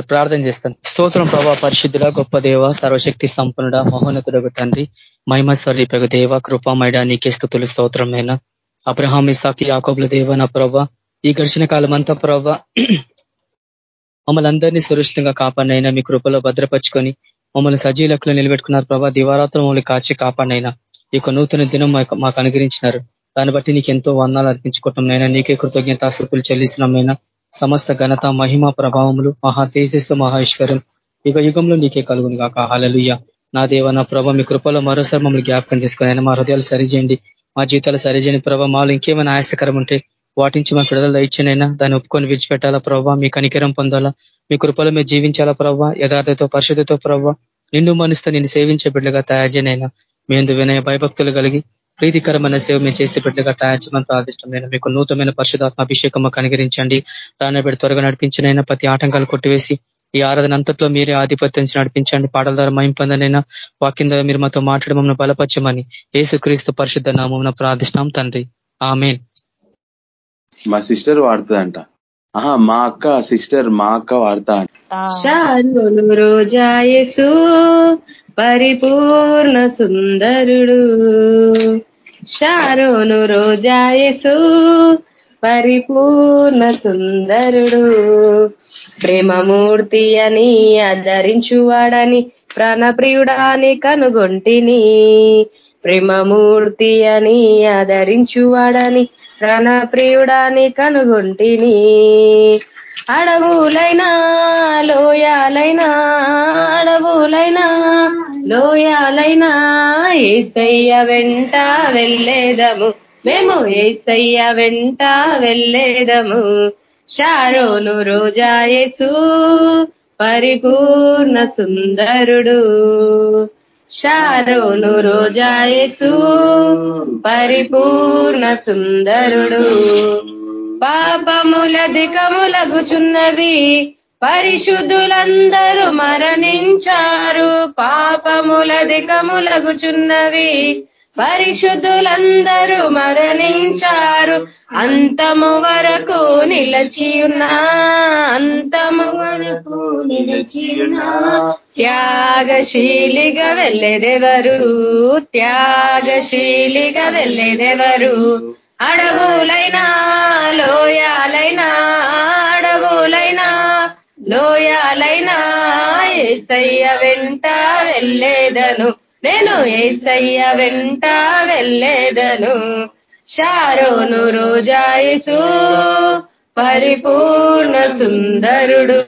ప్రార్థన చేస్తాను స్తోత్రం ప్రభా పరిశుద్ధుల గొప్ప దేవ సర్వశక్తి సంపన్నుడ మహోన్నతుడకు తండ్రి మహిమ స్వరూపకు దేవ కృపామైడ నీకే స్థుతులు స్తోత్రమైన అబ్రహామి ఇసాకి యాకోబుల దేవ నా ప్రభా ఈ ఘర్షణ కాలం అంతా ప్రభావ మమ్మల్ని అందరినీ సురక్షితంగా కాపాడినైనా మీ కృపలో భద్రపరుచుకొని మమ్మల్ని సజీలకులు నిలబెట్టుకున్నారు ప్రభా దివారాత్రం మమ్మల్ని కాచి కాపాడినైనా. ఈ యొక్క నూతన దినం మాకు అనుగ్రహించినారు. దాన్ని బట్టి నీకు ఎంతో వర్ణాలు అర్పించుకోవటం నైనా. నీకే కృతజ్ఞతాస్తుతులు చెల్లిస్తున్నామైనా సమస్త ఘనత మహిమ ప్రభావములు మహా తేజస్సు మహేశ్వరం యుగ యుగంలో నీకే కలుగును కాక హలలుయ్య నా దేవ నా ప్రభ మీ కృపలో మరోసారి మమ్మల్ని జ్ఞాపకం చేసుకుని మా హృదయాలు సరిచేయండి. మా జీవితాలు సరిచేయండి ప్రభావ మాలో ఇంకేమైనా ఆయాసకరం ఉంటే నుంచి మా విడుదల ఇచ్చినైనా దాన్ని ఒప్పుకొని విడిచిపెట్టాలా ప్రభావ మీ కనికరం పొందాలా? మీ కృపలో మీరు జీవించాలా ప్రభావ యథార్థతో పరిశుద్ధతో ప్రభావ నిన్ను మనిస్తే నిన్ను సేవించే బిడ్డగా తయారు చేయనైనా మేము వినయ భయభక్తులు కలిగి ప్రీతికరమైన సేవ మేము చేసే బిడ్డగా తయారు చేయమని ప్రార్థిష్టమైన మీకు నూతనమైన పరిశుధాత్మ అభిషేకం మాకు అనుగరించండి రానబెడి త్వరగా నడిపించినైనా ప్రతి ఆటంకాలు కొట్టివేసి ఈ ఆరాధన అంతట్లో మీరే ఆధిపత్యం నడిపించండి. పాటల ద్వారా మయం పొందనైనా వాక్యం ద్వారా మీరు మాతో మాట్లాడి మమ్మల్ని బలపరచమని ఏసుక్రీస్తు పరిశుద్ధ నామం ప్రార్థిష్టం తండ్రి. ఆమెన్. మా సిస్టర్ వాడుతుందంట. ఆహా మా అక్క సిస్టర్ మా అక్క వాడతా రోజాయసు పరిపూర్ణ సుందరుడు. షారోను రోజాయసు పరిపూర్ణ సుందరుడు. ప్రేమమూర్తి అని ఆదరించువాడని ప్రాణప్రియుడాని కనుగొంటిని. ప్రేమమూర్తి అని ఆదరించువాడని ప్రాణప్రియుడాని కనుగొంటిని. అడవులైనా లోయాలైనా అడవులైనా లోయాలైనా ఏసయ్య వెంట వెళ్ళేదము. మేము ఏసయ్య వెంట వెళ్ళేదము. షారోను రోజాయేసు పరిపూర్ణ సుందరుడు. షారోను రోజాయేసు పరిపూర్ణ సుందరుడు. పాపములధికములగుచున్నవి. పరిశుద్ధులందరూ మరణించారు. పాపములధికములగుచున్నవి. పరిశుద్ధులందరూ మరణించారు. అంతము వరకు నిలచియున్నా అంతము వరకు నిలచియున్నా త్యాగశీలిగా వెళ్ళేదెవరు? త్యాగశీలిగా వెళ్ళేదెవరు? అడవులైనా లోయాలైనా అడవులైనా లోయాలైనా ఏసయ్య వెంట వెళ్ళేదను. నేను ఏసయ్య వెంట వెళ్ళేదను. షారోను రోజాయసు పరిపూర్ణ సుందరుడు.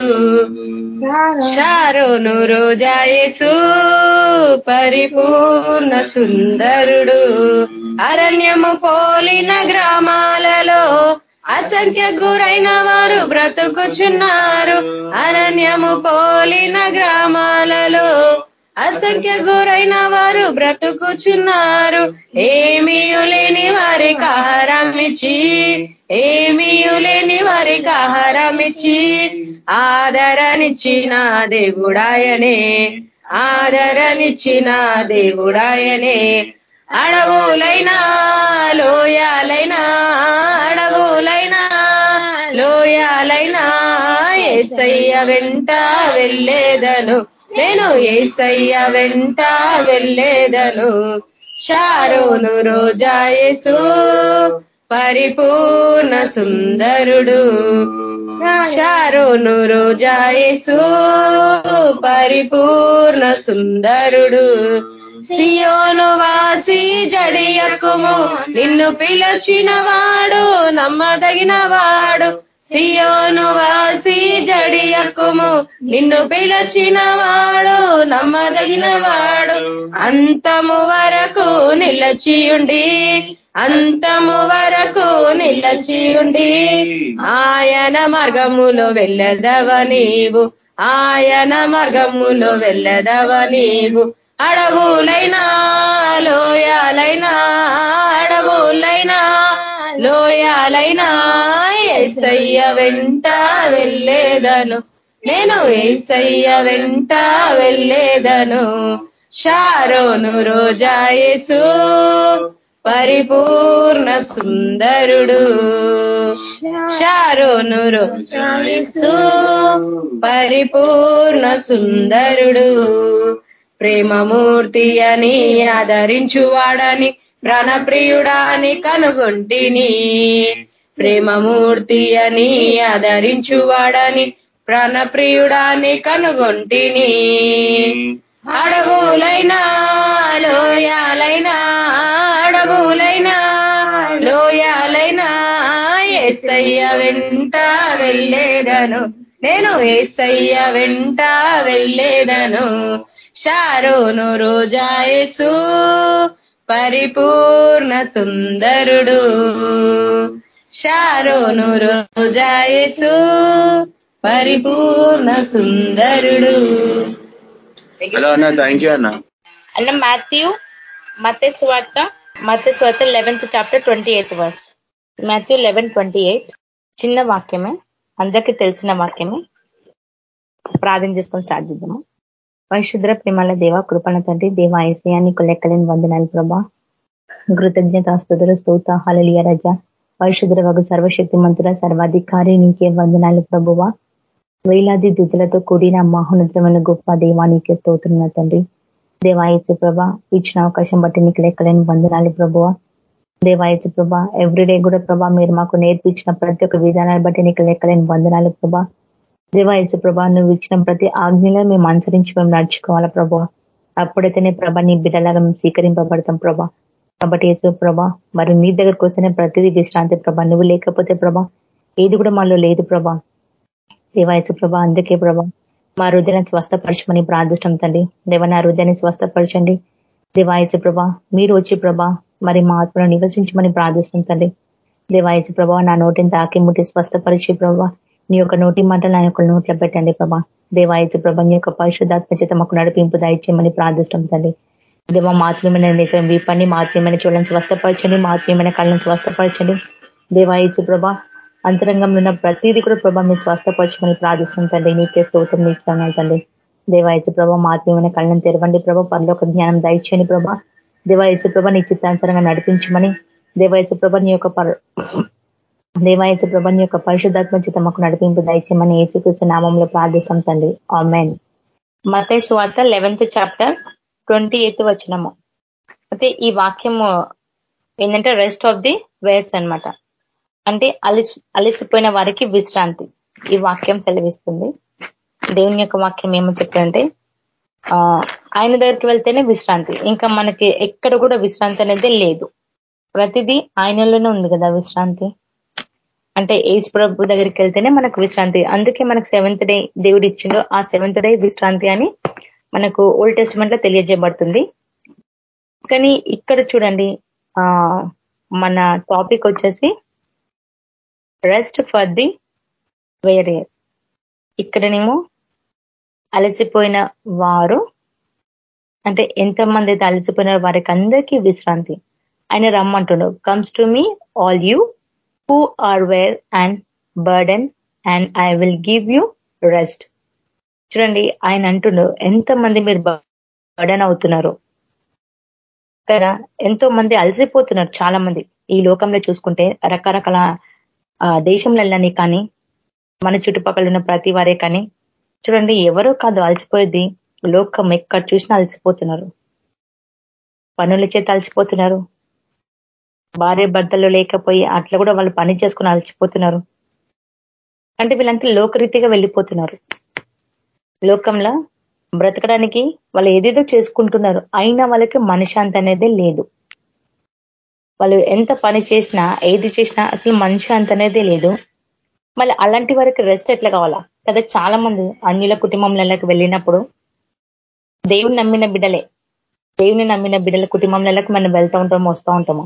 షారోను రోజాయసు పరిపూర్ణ సుందరుడు. అరణ్యము పోలిన గ్రామాలలో అసంఖ్య గురైన వారు బ్రతుకుచున్నారు. అరణ్యము పోలిన గ్రామాలలో అసంఖ్య గురైన వారు బ్రతుకుచున్నారు. ఏమీ లేని వారికి ఆహారమిచ్చి ఇచ్చి లేని వారికి ఆహారమిచ్చి ఆదరణిచ్చిన దేవుడాయనే ఆదరణిచ్చిన దేవుడాయనే. అడవులైనా లోయాలైనా అడవులైనా లోయాలైనా ఏసయ్య వెంట వెళ్ళేదను నేను ఏసయ్య వెంట వెళ్ళేదను. షారోను రోజాయేసు పరిపూర్ణ సుందరుడు. షారోను రోజాయేసు పరిపూర్ణ సుందరుడు. సియోను వాసి జడియకుము నిన్ను పిలచిన వాడు నమ్మదగిన వాడు సియోనువాసి వాసి నిన్ను పిలచిన వాడు నమ్మదగిన వాడు. అంతము వరకు నిలచియుండి అంతము వరకు నిలచియుండి ఆయన మార్గములో వెళ్ళదవ నీవు. ఆయన మార్గములో వెళ్ళదవ నీవు. అడవులైనా లోయాలైనా అడవులైనా లోయాలైనా ఏసయ్య వెంట వెళ్ళేదను. నేను ఏసయ్య వెంట వెళ్ళేదను. షారోను రోజాయేసు పరిపూర్ణ సుందరుడు. షారోను రోజాయసు పరిపూర్ణ సుందరుడు. ప్రేమమూర్తి అని ఆదరించువాడని ప్రాణప్రియుడాని కనుగొంటిని. ప్రేమమూర్తి అని ఆదరించువాడని ప్రాణప్రియుడాని కనుగొంటిని. అడవులైనా లోయాలైనా అడవులైనా లోయాలైనా ఏసయ్య వెంట వెళ్ళేదను. నేను ఏసయ్య వెంట వెళ్ళేదను. షారోను రోజాయసు పరిపూర్ణ సుందరుడు. షారోను రోజాయసు పరిపూర్ణ సుందరుడు. హలో అన్న థ్యాంక్ యూ అన్న. అన్న మాథ్యూ మతే స్వార్త మతే స్వార్త eleventh chapter twenty eighth verse Matthew eleven twenty eight చిన్న వాక్యమే అందరికీ తెలిసిన వాక్యమే. ప్రార్థన చేసుకొని స్టార్ట్ చేద్దాము. పరిశుద్ర ప్రేమాల దేవ కృపణ తండ్రి దేవ ఐసయానికి లెక్కలేని వందనాలు ప్రభా. కృతజ్ఞత స్థుతులు స్తోత హలలియ రజ. పరిశుద్ర వగు సర్వశక్తి మంతుల సర్వాధికారి నీకే వందనాలు ప్రభువ. వేలాది దుతులతో కూడిన మహోన్నతమైన గొప్ప దేవానికి స్తోత్రున్న తండ్రి. దేవాయచు ప్రభ ఇచ్చిన అవకాశం బట్టి నీకు లెక్కలేని వందనాలు ప్రభువ. దేవాయచు ప్రభ ఎవ్రీడే కూడా ప్రభా మీరు మాకు నేర్పించిన ప్రతి ఒక్క విధానాన్ని బట్టి నీకు లెక్కలేని వందనాలు ప్రభా దేవాయచు ప్రభా నువ్వు ఇచ్చిన ప్రతి ఆజ్ఞలో మేము అనుసరించి మేము నడుచుకోవాలా ప్రభా అప్పుడైతేనే ప్రభా నీ బిడ్డలాగా మేము స్వీకరింపబడతాం ప్రభా కాబట్టి యేసు ప్రభా మరి నీ దగ్గరకు వస్తేనే ప్రతిదీ విశ్రాంతి ప్రభా నువ్వు లేకపోతే ప్రభా ఏది కూడా మాలో లేదు ప్రభా. దేవాయసు ప్రభా అందుకే ప్రభా మా హృదయాన్ని స్వస్థపరచమని ప్రార్థిష్టం తండ్రి. దేవ నా హృదయాన్ని స్వస్థపరచండి. దేవాయసు ప్రభా మీరు వచ్చి ప్రభా మరి మా ఆత్మను నివసించమని ప్రార్థిష్టం తండ్రి. దేవాయసు ప్రభా నా నోటిని తాకి ముట్టి స్వస్థపరిచి ప్రభా నీ యొక్క నోటి మాటలు నా యొక్క నోట్లో పెట్టండి ప్రభా. దేవాయసు ప్రభా నీ యొక్క పరిశుద్ధాత్మ చేత మాకు నడిపింపు దయచేయమని ప్రార్థిష్టం తండ్రి. దేవ మాత్రమైన నేత్రం వీపండి మాత్రమైన చూడని స్వస్థపరచండి మాత్రమైన కళ్ళను స్వస్థపరచండి. దేవాయచు ప్రభ అంతరంగంలో ఉన్న ప్రతిదీ కూడా ప్రభా మీరు స్వస్థపరచమని ప్రార్థిస్తుంది తండ్రి. నీకే స్తోత్రం నీకు తండ్రి. దేవాయచు ప్రభ మాత్రమైన కళ్ళను తెరవండి ప్రభ ఒక జ్ఞానం దయచేయండి ప్రభ. దేవాయచు ప్రభ నీ చిత్తాంతరంగా నడిపించమని. దేవాయచు ప్రభ నీ యొక్క దేవాయచు ప్రభ నీ యొక్క పరిశుద్ధాత్మ చిత్త మాకు నడిపింపు దయచేయమని ఏచుకృష్ణ నామంలో ప్రార్థిస్తాం తండ్రి. ఆమెన్. మతే స్వార్థ లెవెన్త్ చాప్టర్ ట్వంటీ ఎయిత్ వచ్చినము అయితే ఈ వాక్యము ఏంటంటే రెస్ట్ ఆఫ్ ది వేర్స్ అనమాట అంటే అలిసి అలిసిపోయిన వారికి విశ్రాంతి. ఈ వాక్యం సెలవిస్తుంది. దేవుని యొక్క వాక్యం ఏమో చెప్పారంటే ఆయన దగ్గరికి వెళ్తేనే విశ్రాంతి. ఇంకా మనకి ఎక్కడ కూడా విశ్రాంతి అనేది లేదు. ప్రతిదీ ఆయనలోనే ఉంది కదా విశ్రాంతి. అంటే ఏజ్ ప్రభు దగ్గరికి వెళ్తేనే మనకు విశ్రాంతి. అందుకే మనకు సెవెంత్ డే దేవుడు ఇచ్చిండో ఆ సెవెంత్ డే విశ్రాంతి అని మనకు ఓల్డ్ టెస్ట్మెంట్లో తెలియజేయబడుతుంది. కానీ ఇక్కడ చూడండి ఆ మన టాపిక్ వచ్చేసి రెస్ట్ ఫర్ ది వేరే ఇక్కడనేమో అలసిపోయిన వారు అంటే ఎంతమంది అయితే అలసిపోయిన వారికి అందరికీ విశ్రాంతి. ఆయన రమ్మంటుండు comes to me all you who are weary and burden and I will give you rest చూడండి ఆయన అంటుండు ఎంతమంది మీరు బడన్ అవుతున్నారు? కదా ఎంతో మంది అలసిపోతున్నారు చాలా మంది ఈ లోకంలో చూసుకుంటే రకరకాల దేశంలలోని కానీ మన చుట్టుపక్కల ఉన్న ప్రతి వారే కానీ చూడండి ఎవరో కాదు అలసిపోయేది. లోకం ఎక్కడ చూసినా అలసిపోతున్నారు. పనుల చేత అలసిపోతున్నారు. భార్య భర్తలు లేకపోయి అట్లా కూడా వాళ్ళు పని చేసుకుని అలసిపోతున్నారు. అంటే వీళ్ళంతా లోకరీతిగా వెళ్ళిపోతున్నారు. లోకంలో బ్రతకడానికి వాళ్ళు ఏదేదో చేసుకుంటున్నారు. అయినా వాళ్ళకి మనశాంతి అనేది లేదు. వాళ్ళు ఎంత పని చేసినా ఏది చేసినా అసలు మనశాంతి అనేది లేదు. మళ్ళీ అలాంటి వారికి రెస్ట్ ఎట్లా కావాలా? కదా చాలా మంది అన్యుల కుటుంబంలోకి వెళ్ళినప్పుడు దేవుని నమ్మిన బిడ్డలే. దేవుని నమ్మిన బిడ్డల కుటుంబంలోకి మనం వెళ్తూ ఉంటాము వస్తూ ఉంటాము.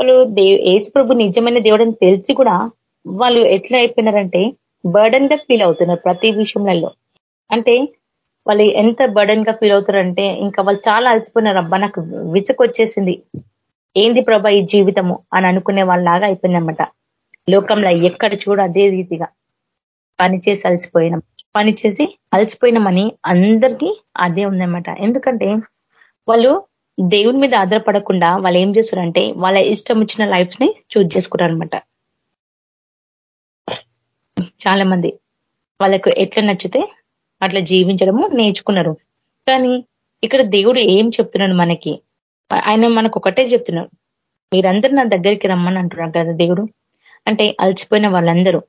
వాళ్ళు దేవ్ ఏసు ప్రభు నిజమైన దేవుడు అని తెలిసి కూడా వాళ్ళు ఎట్లా అయిపోయినారంటే బర్డన్గా ఫీల్ అవుతున్నారు ప్రతి విషయంలో. అంటే వాళ్ళు ఎంత బర్డన్గా ఫీల్ అవుతారంటే ఇంకా వాళ్ళు చాలా అలసిపోయినారు. అబ్బా నాకు విసుకొచ్చేసింది ఏంది ప్రభా ఈ జీవితము? అని అనుకునే వాళ్ళలాగా అయిపోయిందన్నమాట. లోకంలో ఎక్కడ చూడ అదే రీతిగా పనిచేసి అలసిపోయినాం. పనిచేసి అలసిపోయినామని అందరికీ అదే ఉందన్నమాట. ఎందుకంటే వాళ్ళు దేవుని మీద ఆధారపడకుండా వాళ్ళు ఏం చేస్తారంటే వాళ్ళ ఇష్టం వచ్చిన లైఫ్ని చూజ్ చేసుకుంటారు అనమాట చాలా మంది వాళ్ళకు ఎట్లా నచ్చితే అట్లా జీవించడము నేర్చుకున్నారు. కానీ ఇక్కడ దేవుడు ఏం చెప్తున్నాడు మనకి? ఆయన మనకు ఒకటే చెప్తున్నాడు. మీరందరూ నా దగ్గరికి రమ్మని అంటున్నారు కదా దేవుడు? అంటే అలసిపోయిన వాళ్ళందరూ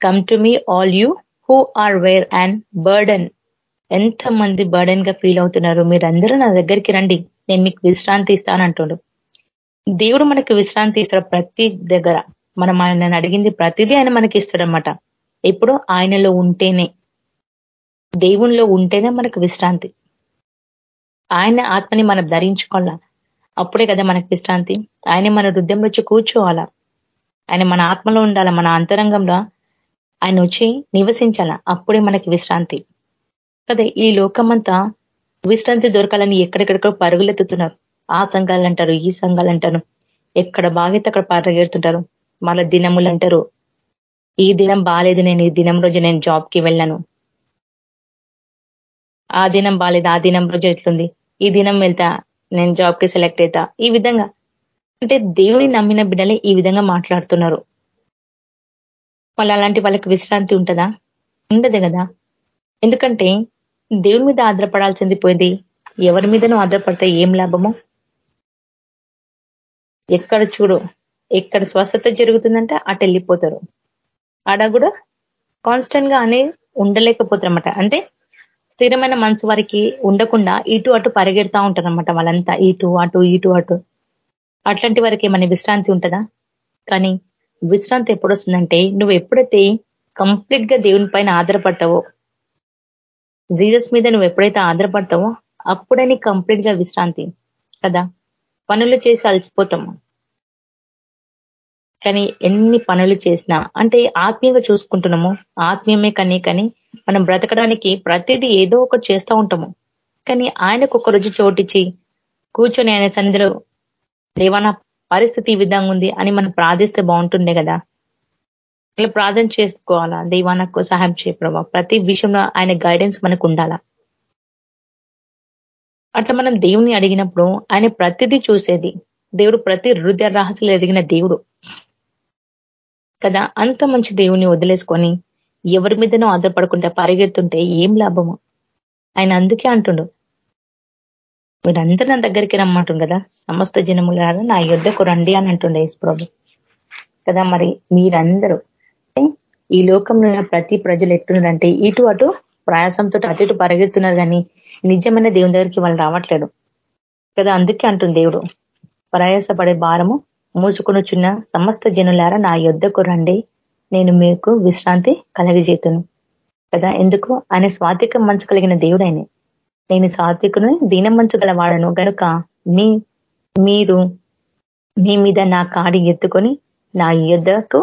come to me all you who are weary and burden ఎంత మంది బర్డన్గా ఫీల్ అవుతున్నారు? మీరందరూ నా దగ్గరికి రండి. నేను మీకు విశ్రాంతి ఇస్తానంటుడు దేవుడు మనకి విశ్రాంతి ఇస్తాడు ప్రతి దగ్గర. మనం ఆయన అడిగింది ప్రతిదీ ఆయన మనకి ఇస్తాడనమాట ఎప్పుడు ఆయనలో ఉంటేనే. దేవునిలో ఉంటేనే మనకు విశ్రాంతి. ఆయన ఆత్మని మనం ధరించుకోవాలా? అప్పుడే కదా మనకు విశ్రాంతి. ఆయన మన హృదయంలో వచ్చి కూర్చోవాలా? ఆయన మన ఆత్మలో ఉండాలా? మన అంతరంగంలో ఆయన వచ్చి నివసించాలా? అప్పుడే మనకి విశ్రాంతి. కదా ఈ లోకమంతా విశ్రాంతి దొరకాలని ఎక్కడెక్కడికో పరుగులెత్తుతున్నారు. ఆ సంఘాలు అంటారు ఈ సంఘాలు అంటారు. ఎక్కడ బాగైతే అక్కడ పరిగెడుతుంటారు మళ్ళీ దినములు అంటారు. ఈ దినం బాగాలేదు నేను ఈ దినం రోజు నేను జాబ్కి వెళ్ళాను. ఆ దినం బాగాలేదు ఆ దినం రోజు ఎట్లుంది? ఈ దినం వెళ్తా నేను జాబ్కి సెలెక్ట్ అవుతా ఈ విధంగా. అంటే దేవుని నమ్మిన బిడ్డలే ఈ విధంగా మాట్లాడుతున్నారు. వాళ్ళు అలాంటి వాళ్ళకి విశ్రాంతి ఉంటుందా? ఉండదు కదా. ఎందుకంటే దేవుని మీద ఆధారపడాల్సింది పోయింది. ఎవరి మీదనూ ఆధారపడితే ఏం లాభము? ఎక్కడ చూడు ఎక్కడ స్వస్థత జరుగుతుందంటే అటు వెళ్ళిపోతారు. ఆడ కూడా కాన్స్టెంట్గా అనే ఉండలేకపోతారన్నమాట. అంటే స్థిరమైన మనసు వారికి ఉండకుండా ఇటు అటు పరిగెడతా ఉంటారనమాట వాళ్ళంతా. ఇటు అటు ఇటు అటు. అట్లాంటి వారికి ఏమైనా విశ్రాంతి ఉంటుందా? కానీ విశ్రాంతి ఎప్పుడు వస్తుందంటే నువ్వు ఎప్పుడైతే కంప్లీట్గా దేవుని పైన ఆధారపడతావో జీజస్ మీద నువ్వు ఎప్పుడైతే ఆధారపడతావో అప్పుడే నీకు కంప్లీట్గా విశ్రాంతి కదా? పనులు చేసి అలసిపోతాము కానీ ఎన్ని పనులు చేసినా అంటే ఆత్మీయంగా చూసుకుంటున్నాము ఆత్మీయమే కానీ కానీ మనం బ్రతకడానికి ప్రతిదీ ఏదో ఒకటి చేస్తూ ఉంటాము. కానీ ఆయనకు ఒక రోజు చోటిచ్చి కూర్చొని ఆయన సన్నిధిలో దేవాన పరిస్థితి ఈ విధంగా ఉంది అని మనం ప్రార్థిస్తే బాగుంటుండే కదా. ఇలా ప్రార్థన చేసుకోవాలా? దేవానకు సహాయం చేయ ప్రతి విషయంలో ఆయన గైడెన్స్ మనకు ఉండాలా? అట్లా మనం దేవుని అడిగినప్పుడు ఆయన ప్రతిదీ చూసేది. దేవుడు ప్రతి హృదయ రహస్యలు ఎదిగిన దేవుడు. కదా? అంత మంచి దేవుని వదిలేసుకొని ఎవరి మీదనో ఆధారపడకుండా పరిగెడుతుంటే ఏం లాభము? ఆయన అందుకే అంటుండు మీరందరూ నా దగ్గరికి రమ్మంటుంది కదా? సమస్త జనముల నా యుద్ధకు రండి అని అంటుండే ప్రభు. కదా మరి మీరందరూ ఈ లోకంలో ప్రతి ప్రజలు ఎట్లున్నారంటే ఇటు అటు ప్రయాసంతో అటు ఇటు పరిగెడుతున్నారు కానీ నిజమైన దేవుని దగ్గరికి వాళ్ళు రావట్లేడు కదా అందుకే అంటుంది దేవుడు ప్రయాసపడే భారము మూసుకొనుచున్న సమస్త జనులారా నా యుద్ధకు రండి నేను మీకు విశ్రాంతి కలగజేతును కదా? ఎందుకు? ఆయన స్వాతిక మంచు కలిగిన దేవుడు నేను సాత్వికును దీనం మంచు గలవాడను. గనుక మీ మీరు మీ మీద నా కాడి ఎత్తుకొని నా యుద్ధకు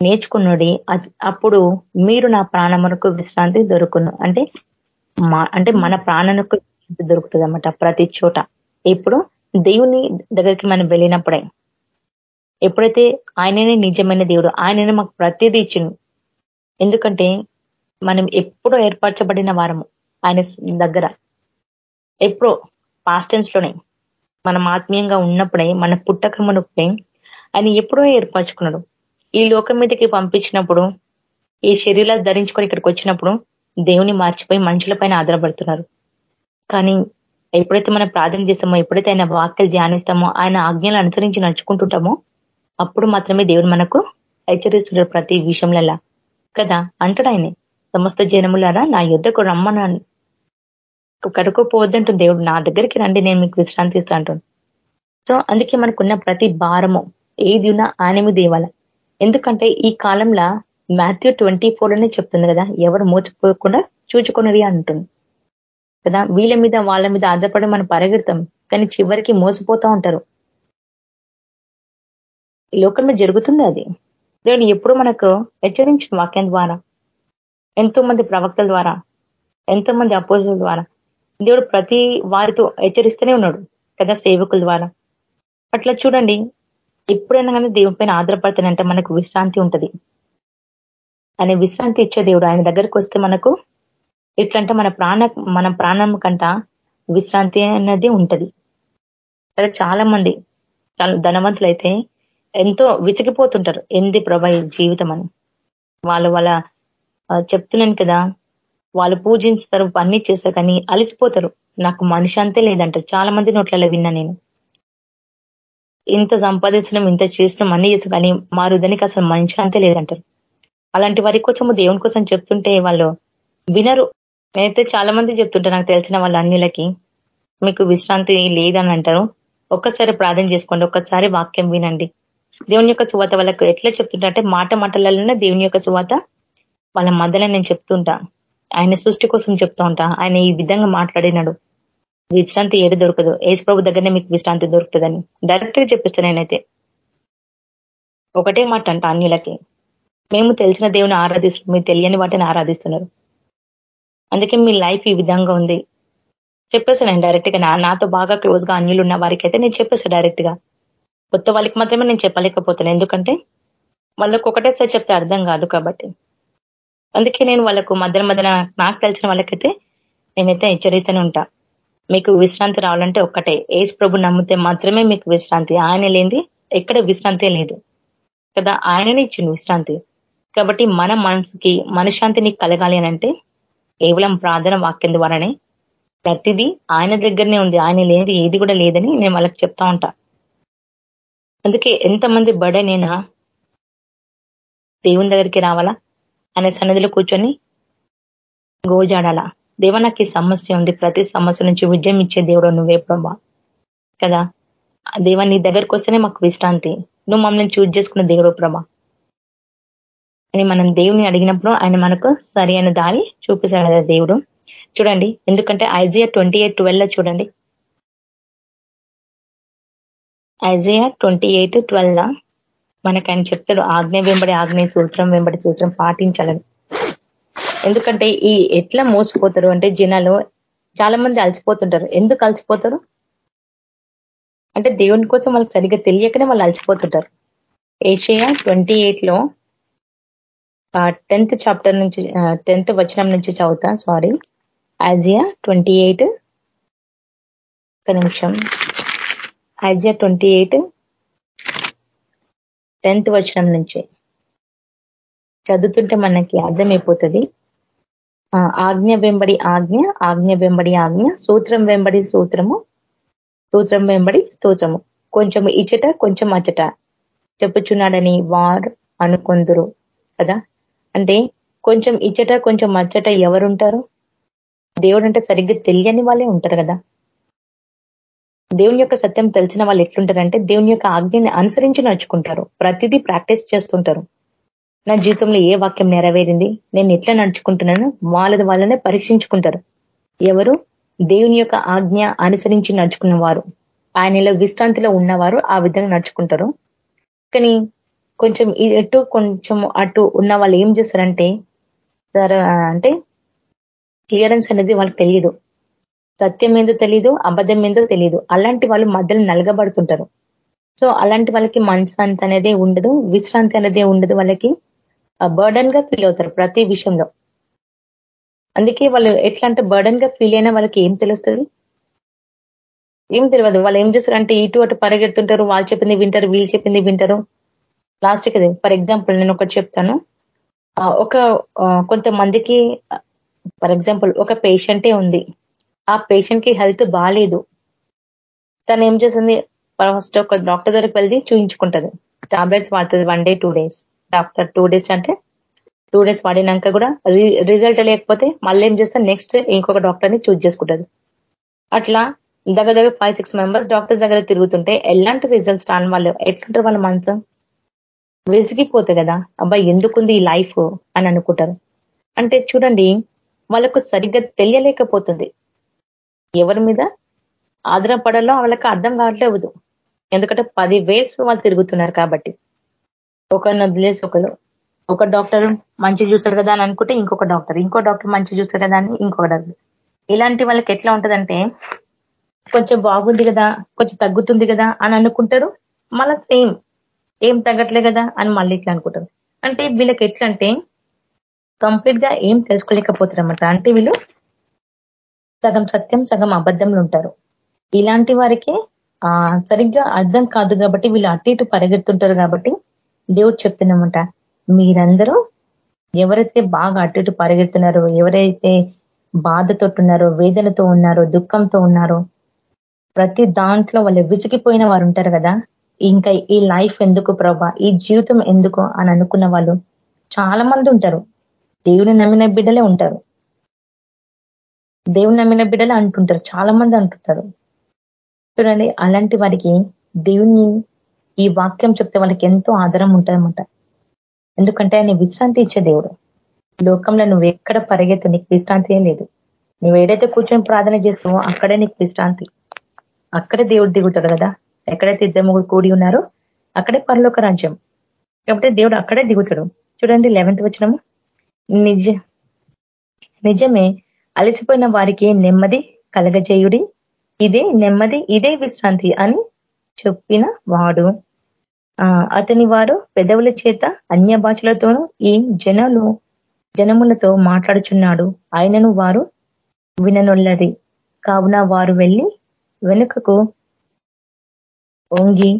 నేర్చుకున్నది అప్పుడు మీరు నా ప్రాణమునకు విశ్రాంతి దొరుకును. అంటే అంటే మన ప్రాణముకు దొరుకుతుంది అన్నమాట ప్రతి చోట. ఇప్పుడు దేవుని దగ్గరికి మనం వెళ్ళినప్పుడే ఎప్పుడైతే ఆయననే నిజమైన దేవుడు ఆయననే మాకు ప్రతిదీ ఇచ్చిండు ఎందుకంటే మనం ఎప్పుడో ఏర్పరచబడిన వారము ఆయన దగ్గర. ఎప్పుడో పాస్టెన్స్లోనే మనం ఆత్మీయంగా ఉన్నప్పుడే మన పుట్టక మునుప్పుడే ఆయన ఎప్పుడో ఏర్పరచుకున్నాడు. ఈ లోకం మీదకి పంపించినప్పుడు ఈ శరీరాలు ధరించుకొని ఇక్కడికి వచ్చినప్పుడు దేవుని మార్చిపోయి మనుషుల పైన ఆధారపడుతున్నారు. కానీ ఎప్పుడైతే మనం ప్రార్థన చేస్తామో ఎప్పుడైతే ఆయన వాక్యలు ధ్యానిస్తామో ఆయన ఆజ్ఞలు అనుసరించి నడుచుకుంటుంటామో అప్పుడు మాత్రమే దేవుడు మనకు హెచ్చరిస్తున్నాడు ప్రతి విషయంలో కదా? అంటాడు ఆయన. సమస్త జనములారా నా యుద్ధకు రమ్మని కడుకోపోవద్దంటు దేవుడు. నా దగ్గరికి రండి నేను మీకు విశ్రాంతి ఇస్తా అంటాను సో అందుకే మనకున్న ప్రతి భారము ఏది ఉన్నా ఆయన మీద ఎందుకంటే ఈ కాలంలో మాథ్యూ ట్వంటీ ఫోర్ అనే చెప్తుంది కదా ఎవరు మోచుకోకుండా చూచుకున్నది అంటుంది కదా? వీళ్ళ మీద వాళ్ళ మీద ఆధారపడి మనం పరిగెడతాం. కానీ చివరికి మోసపోతూ ఉంటారు. ఈ లోకంలో జరుగుతుంది అది. దేవుడు ఎప్పుడు మనకు హెచ్చరించిన వాక్యం ద్వారా. ఎంతో మంది ప్రవక్తల ద్వారా ఎంతో మంది అపోజుల ద్వారా. దేవుడు ప్రతి వారితో హెచ్చరిస్తూనే ఉన్నాడు కదా సేవకుల ద్వారా. అట్లా చూడండి ఎప్పుడైనా కానీ దేవుని పైన ఆధారపడతానంటే మనకు విశ్రాంతి ఉంటుంది. ఆయన విశ్రాంతి ఇచ్చే దేవుడు ఆయన దగ్గరికి వస్తే మనకు ఎట్లంటే మన ప్రాణ మన ప్రాణం కంట విశ్రాంతి అనేది ఉంటుంది. అదే చాలా మంది చాలా ధనవంతులు అయితే ఎంతో విసిగిపోతుంటారు. ఎంది ప్రభా జీవితం అని? వాళ్ళు వాళ్ళ చెప్తున్నాను కదా వాళ్ళు పూజించుతారు అన్ని చేస్తారు కానీ అలిసిపోతారు. నాకు మనిషి అంతే లేదంటారు చాలా మంది నోట్లలో విన్నా నేను. ఇంత సంపాదించడం ఇంత చేసినాం అన్ని చేస్తాం కానీ మారుదానికి అసలు మనిషి అంతే లేదంటారు. అలాంటి వారి కోసం దేవుని కోసం చెప్తుంటే వాళ్ళు వినరు. నేనైతే చాలా మంది చెప్తుంటారు నాకు తెలిసిన వాళ్ళ అన్నిలకి మీకు విశ్రాంతి లేదని అంటారు. ఒక్కసారి ప్రార్థన చేసుకోండి ఒక్కసారి వాక్యం వినండి. దేవుని యొక్క సువాత వాళ్ళకు ఎట్లా చెప్తుంటా అంటే మాట మాటలలోనే దేవుని యొక్క సువాత వాళ్ళ మధ్యలో నేను చెప్తుంటా. ఆయన సృష్టి కోసం చెప్తా ఉంటా. ఆయన ఈ విధంగా మాట్లాడినాడు. విశ్రాంతి ఏది దొరకదు. ఏసు ప్రభు దగ్గరనే మీకు విశ్రాంతి దొరుకుతుందని. డైరెక్ట్గా చెప్పిస్తాను నేనైతే. ఒకటే మాట అంట అన్యులకి. మేము తెలిసిన దేవుని ఆరాధిస్తున్నాం మీరు తెలియని వాటిని ఆరాధిస్తున్నారు. అందుకే మీ లైఫ్ ఈ విధంగా ఉంది. చెప్పేసాను నేను డైరెక్ట్గా. నాతో బాగా క్లోజ్గా అన్యులు ఉన్న వారికి అయితే నేను చెప్పేస్తాను డైరెక్ట్గా. కొత్త వాళ్ళకి మాత్రమే నేను చెప్పలేకపోతాను ఎందుకంటే వాళ్ళకు ఒకటేసారి చెప్తే అర్థం కాదు కాబట్టి. అందుకే నేను వాళ్ళకు మధ్య మధ్యన నాకు తెలిసిన వాళ్ళకైతే నేనైతే హెచ్చరిస్తూనే ఉంటా. మీకు విశ్రాంతి రావాలంటే ఒక్కటే. ఏజ్ ప్రభు నమ్మితే మాత్రమే మీకు విశ్రాంతి. ఆయన లేనిది ఎక్కడ విశ్రాంతి లేదు. కదా? ఆయననే ఇచ్చింది విశ్రాంతి. కాబట్టి మన మనసుకి మనశ్శాంతిని కలగాలి అని అంటే కేవలం ప్రార్థన వాక్యం ద్వారానే. ప్రతిదీ ఆయన దగ్గరనే ఉంది. ఆయన లేనిది ఏది కూడా లేదని నేను వాళ్ళకి చెప్తా ఉంటా. అందుకే ఎంతమంది బడనైనా దేవుని దగ్గరికి రావాలా? అనే సన్నిధిలో కూర్చొని గోజాడాలా? దేవ నాకు ఈ సమస్య ఉంది. ప్రతి సమస్య నుంచి విజయం ఇచ్చే దేవుడు నువ్వే ప్రభా. కదా? దేవ నీ దగ్గరికి వస్తేనే మాకు విశ్రాంతి. నువ్వు మమ్మల్ని చూజ్ చేసుకున్న దేవుడు ప్రభా. అని మనం దేవుని అడిగినప్పుడు ఆయన మనకు సరి అయిన దారి చూపిస్తాడు దేవుడు. చూడండి ఎందుకంటే ఐజియా ట్వంటీ ఎయిట్ ట్వెల్వ్ చూడండి. ఐజయా ట్వంటీ ఎయిట్ ట్వెల్వ్ మనకు ఆయన చెప్తాడు ఆజ్ఞ వెంబడి ఆగ్నేయ సూత్రం వెంబడి సూత్రం పాటించాలని. ఎందుకంటే ఈ ఎట్లా మోసపోతారు అంటే జనాలు చాలా మంది అలసిపోతుంటారు. ఎందుకు అలసిపోతారు? అంటే దేవుని కోసం వాళ్ళకి సరిగ్గా తెలియకనే వాళ్ళు అలసిపోతుంటారు. ఏషియా ట్వంటీ ఎయిట్లో టెన్త్ చాప్టర్ నుంచి టెన్త్ వచనం నుంచి చదువుతా సారీ. ఆజియా twenty eight. ఒక నిమిషం. Isaiah twenty eight. టెన్త్ వచనం నుంచి. చదువుతుంటే మనకి అర్థమైపోతుంది. ఆజ్ఞ వెంబడి ఆజ్ఞ ఆజ్ఞ వెంబడి ఆజ్ఞ సూత్రం వెంబడి సూత్రము సూత్రం వెంబడి స్తోత్రము. కొంచెం ఇచ్చట కొంచెం అచ్చట. చెప్పుచున్నాడని వారు అనుకొందురు కదా? అంటే కొంచెం ఇచ్చట కొంచెం అచ్చట ఎవరుంటారు? దేవుడు అంటే సరిగ్గా తెలియని వాళ్ళే ఉంటారు కదా? దేవుని యొక్క సత్యం తెలిసిన వాళ్ళు ఎట్లుంటారంటే దేవుని యొక్క ఆజ్ఞని అనుసరించి నడుచుకుంటారు. ప్రతిదీ ప్రాక్టీస్ చేస్తుంటారు. నా జీవితంలో ఏ వాక్యం నెరవేరింది నేను ఎట్లా నడుచుకుంటున్నాను వాళ్ళది వాళ్ళనే పరీక్షించుకుంటారు. ఎవరు? దేవుని యొక్క ఆజ్ఞ అనుసరించి నడుచుకున్న వారు. ఆయనలో విశ్రాంతిలో ఉన్నవారు ఆ విధంగా నడుచుకుంటారు. కానీ కొంచెం ఇటు కొంచెం అటు ఉన్న వాళ్ళు ఏం చేస్తారంటే అంటే క్లియరెన్స్ అనేది వాళ్ళకి తెలియదు. సత్యం ఏందో తెలియదు అబద్ధం ఏందో తెలియదు అలాంటి వాళ్ళు మధ్యలో నలగబడుతుంటారు. సో అలాంటి వాళ్ళకి మనశ్శాంతి అనేది ఉండదు విశ్రాంతి అనేది ఉండదు వాళ్ళకి. బర్డన్గా ఫీల్ అవుతారు ప్రతి విషయంలో. అందుకే వాళ్ళు ఎట్లా అంటే బర్డన్గా ఫీల్ అయినా వాళ్ళకి ఏం తెలుస్తుంది? ఏం తెలియదు. వాళ్ళు ఏం చేస్తారంటే ఇటు అటు పరిగెడుతుంటారు వాళ్ళు చెప్పింది వింటారు వీళ్ళు చెప్పింది వింటారు. లాస్ట్కి ఫర్ ఎగ్జాంపుల్ నేను ఒకటి చెప్తాను. ఒక కొంతమందికి ఫర్ ఎగ్జాంపుల్ ఒక పేషెంటే ఉంది. ఆ పేషెంట్కి హెల్త్ బాగాలేదు తను ఏం చేస్తుంది ఫస్ట్ ఒక డాక్టర్ దగ్గరికి వెళ్ళి చూయించుకుంటది. టాబ్లెట్స్ వాడుతుంది one day two days doctor two days అంటే టూ డేస్ వాడినాక కూడా రిజల్ట్ లేకపోతే మళ్ళీ ఏం చేస్తా నెక్స్ట్ ఇంకొక డాక్టర్ని చూజ్ చేసుకుంటది. అట్లా దగ్గర దగ్గర ఫైవ్ సిక్స్ మెంబర్స్ డాక్టర్ దగ్గర తిరుగుతుంటే ఎలాంటి రిజల్ట్స్ రాని వాళ్ళు ఎట్లుంటారు వాళ్ళ మనసు? విసిగిపోతాయి కదా అబ్బాయి ఎందుకుంది ఈ లైఫ్ అని అనుకుంటారు. అంటే చూడండి వాళ్ళకు సరిగ్గా తెలియలేకపోతుంది. ఎవరి మీద ఆధారపడాలో వాళ్ళకి అర్థం కావట్లేదు ఎందుకంటే పది వేస్ వాళ్ళు తిరుగుతున్నారు కాబట్టి. ఒకరిని వదిలేసి ఒకరు. ఒక డాక్టర్ మంచి చూస్తారు కదా అని అనుకుంటే ఇంకొక డాక్టర్ ఇంకో డాక్టర్ మంచి చూస్తారు కదా అని ఇంకొక డాక్టర్. ఇలాంటి వాళ్ళకి ఎట్లా ఉంటదంటే కొంచెం బాగుంది కదా కొంచెం తగ్గుతుంది కదా అని అనుకుంటారు మళ్ళా సేమ్ ఏం తగ్గట్లే కదా అని మళ్ళీ ఇట్లా అనుకుంటారు. అంటే వీళ్ళకి ఎట్లా అంటే కంప్లీట్గా ఏం తెలుసుకోలేకపోతారు అన్నమాట అంటే వీళ్ళు సగం సత్యం సగం అబద్ధంలో ఉంటారు. ఇలాంటి వారికి సరిగ్గా అర్థం కాదు కాబట్టి వీళ్ళు అటు ఇటు పరిగెత్తుంటారు కాబట్టి దేవుడు చెప్తున్నామంట మీరందరూ ఎవరైతే బాగా అటు ఇటు పరిగెత్తున్నారో ఎవరైతే బాధతో ఉన్నారో వేదనతో ఉన్నారో దుఃఖంతో ఉన్నారో ప్రతి దాంట్లో వాళ్ళు విసిగిపోయిన వారు ఉంటారు కదా. ఇంకా ఈ లైఫ్ ఎందుకు ప్రభా? ఈ జీవితం ఎందుకు? అని అనుకున్న వాళ్ళు చాలా మంది ఉంటారు. దేవుని నమ్మిన బిడ్డలే ఉంటారు. దేవుని నమ్మిన బిడ్డలు అంటుంటారు. చాలా మంది అంటుంటారు. చూడండి అలాంటి వారికి దేవుని ఈ వాక్యం చెప్తే వాళ్ళకి ఎంతో ఆధారం ఉంటుందన్నమాట. ఎందుకంటే ఆయన విశ్రాంతి ఇచ్చే దేవుడు. లోకంలో నువ్వు ఎక్కడ పరిగెత్తు నీకు విశ్రాంతి లేదు. నువ్వు ఏదైతే కూర్చొని ప్రార్థన చేస్తావో అక్కడే నీకు విశ్రాంతి. అక్కడే దేవుడు దిగుతాడు కదా. ఎక్కడైతే ఇద్దరు ముగ్గురు కూడి ఉన్నారో అక్కడే పరలోక రాజ్యం. కాబట్టి దేవుడు అక్కడే దిగుతాడు. చూడండి లెవెన్త్ వచ్చినము నిజ నిజమే అలసిపోయిన వారికి నెమ్మది కలగజేయుడి. ఇదే నెమ్మది ఇదే విశ్రాంతి అని చెప్పిన వాడు. అతని వారు పెదవుల చేత అన్య భాషలతోనూ ఈ జనలు జనములతో మాట్లాడుచున్నాడు. ఆయనను వారు విననొల్లరి. కావున వారు వెళ్ళి వెనుకకు ఒంగి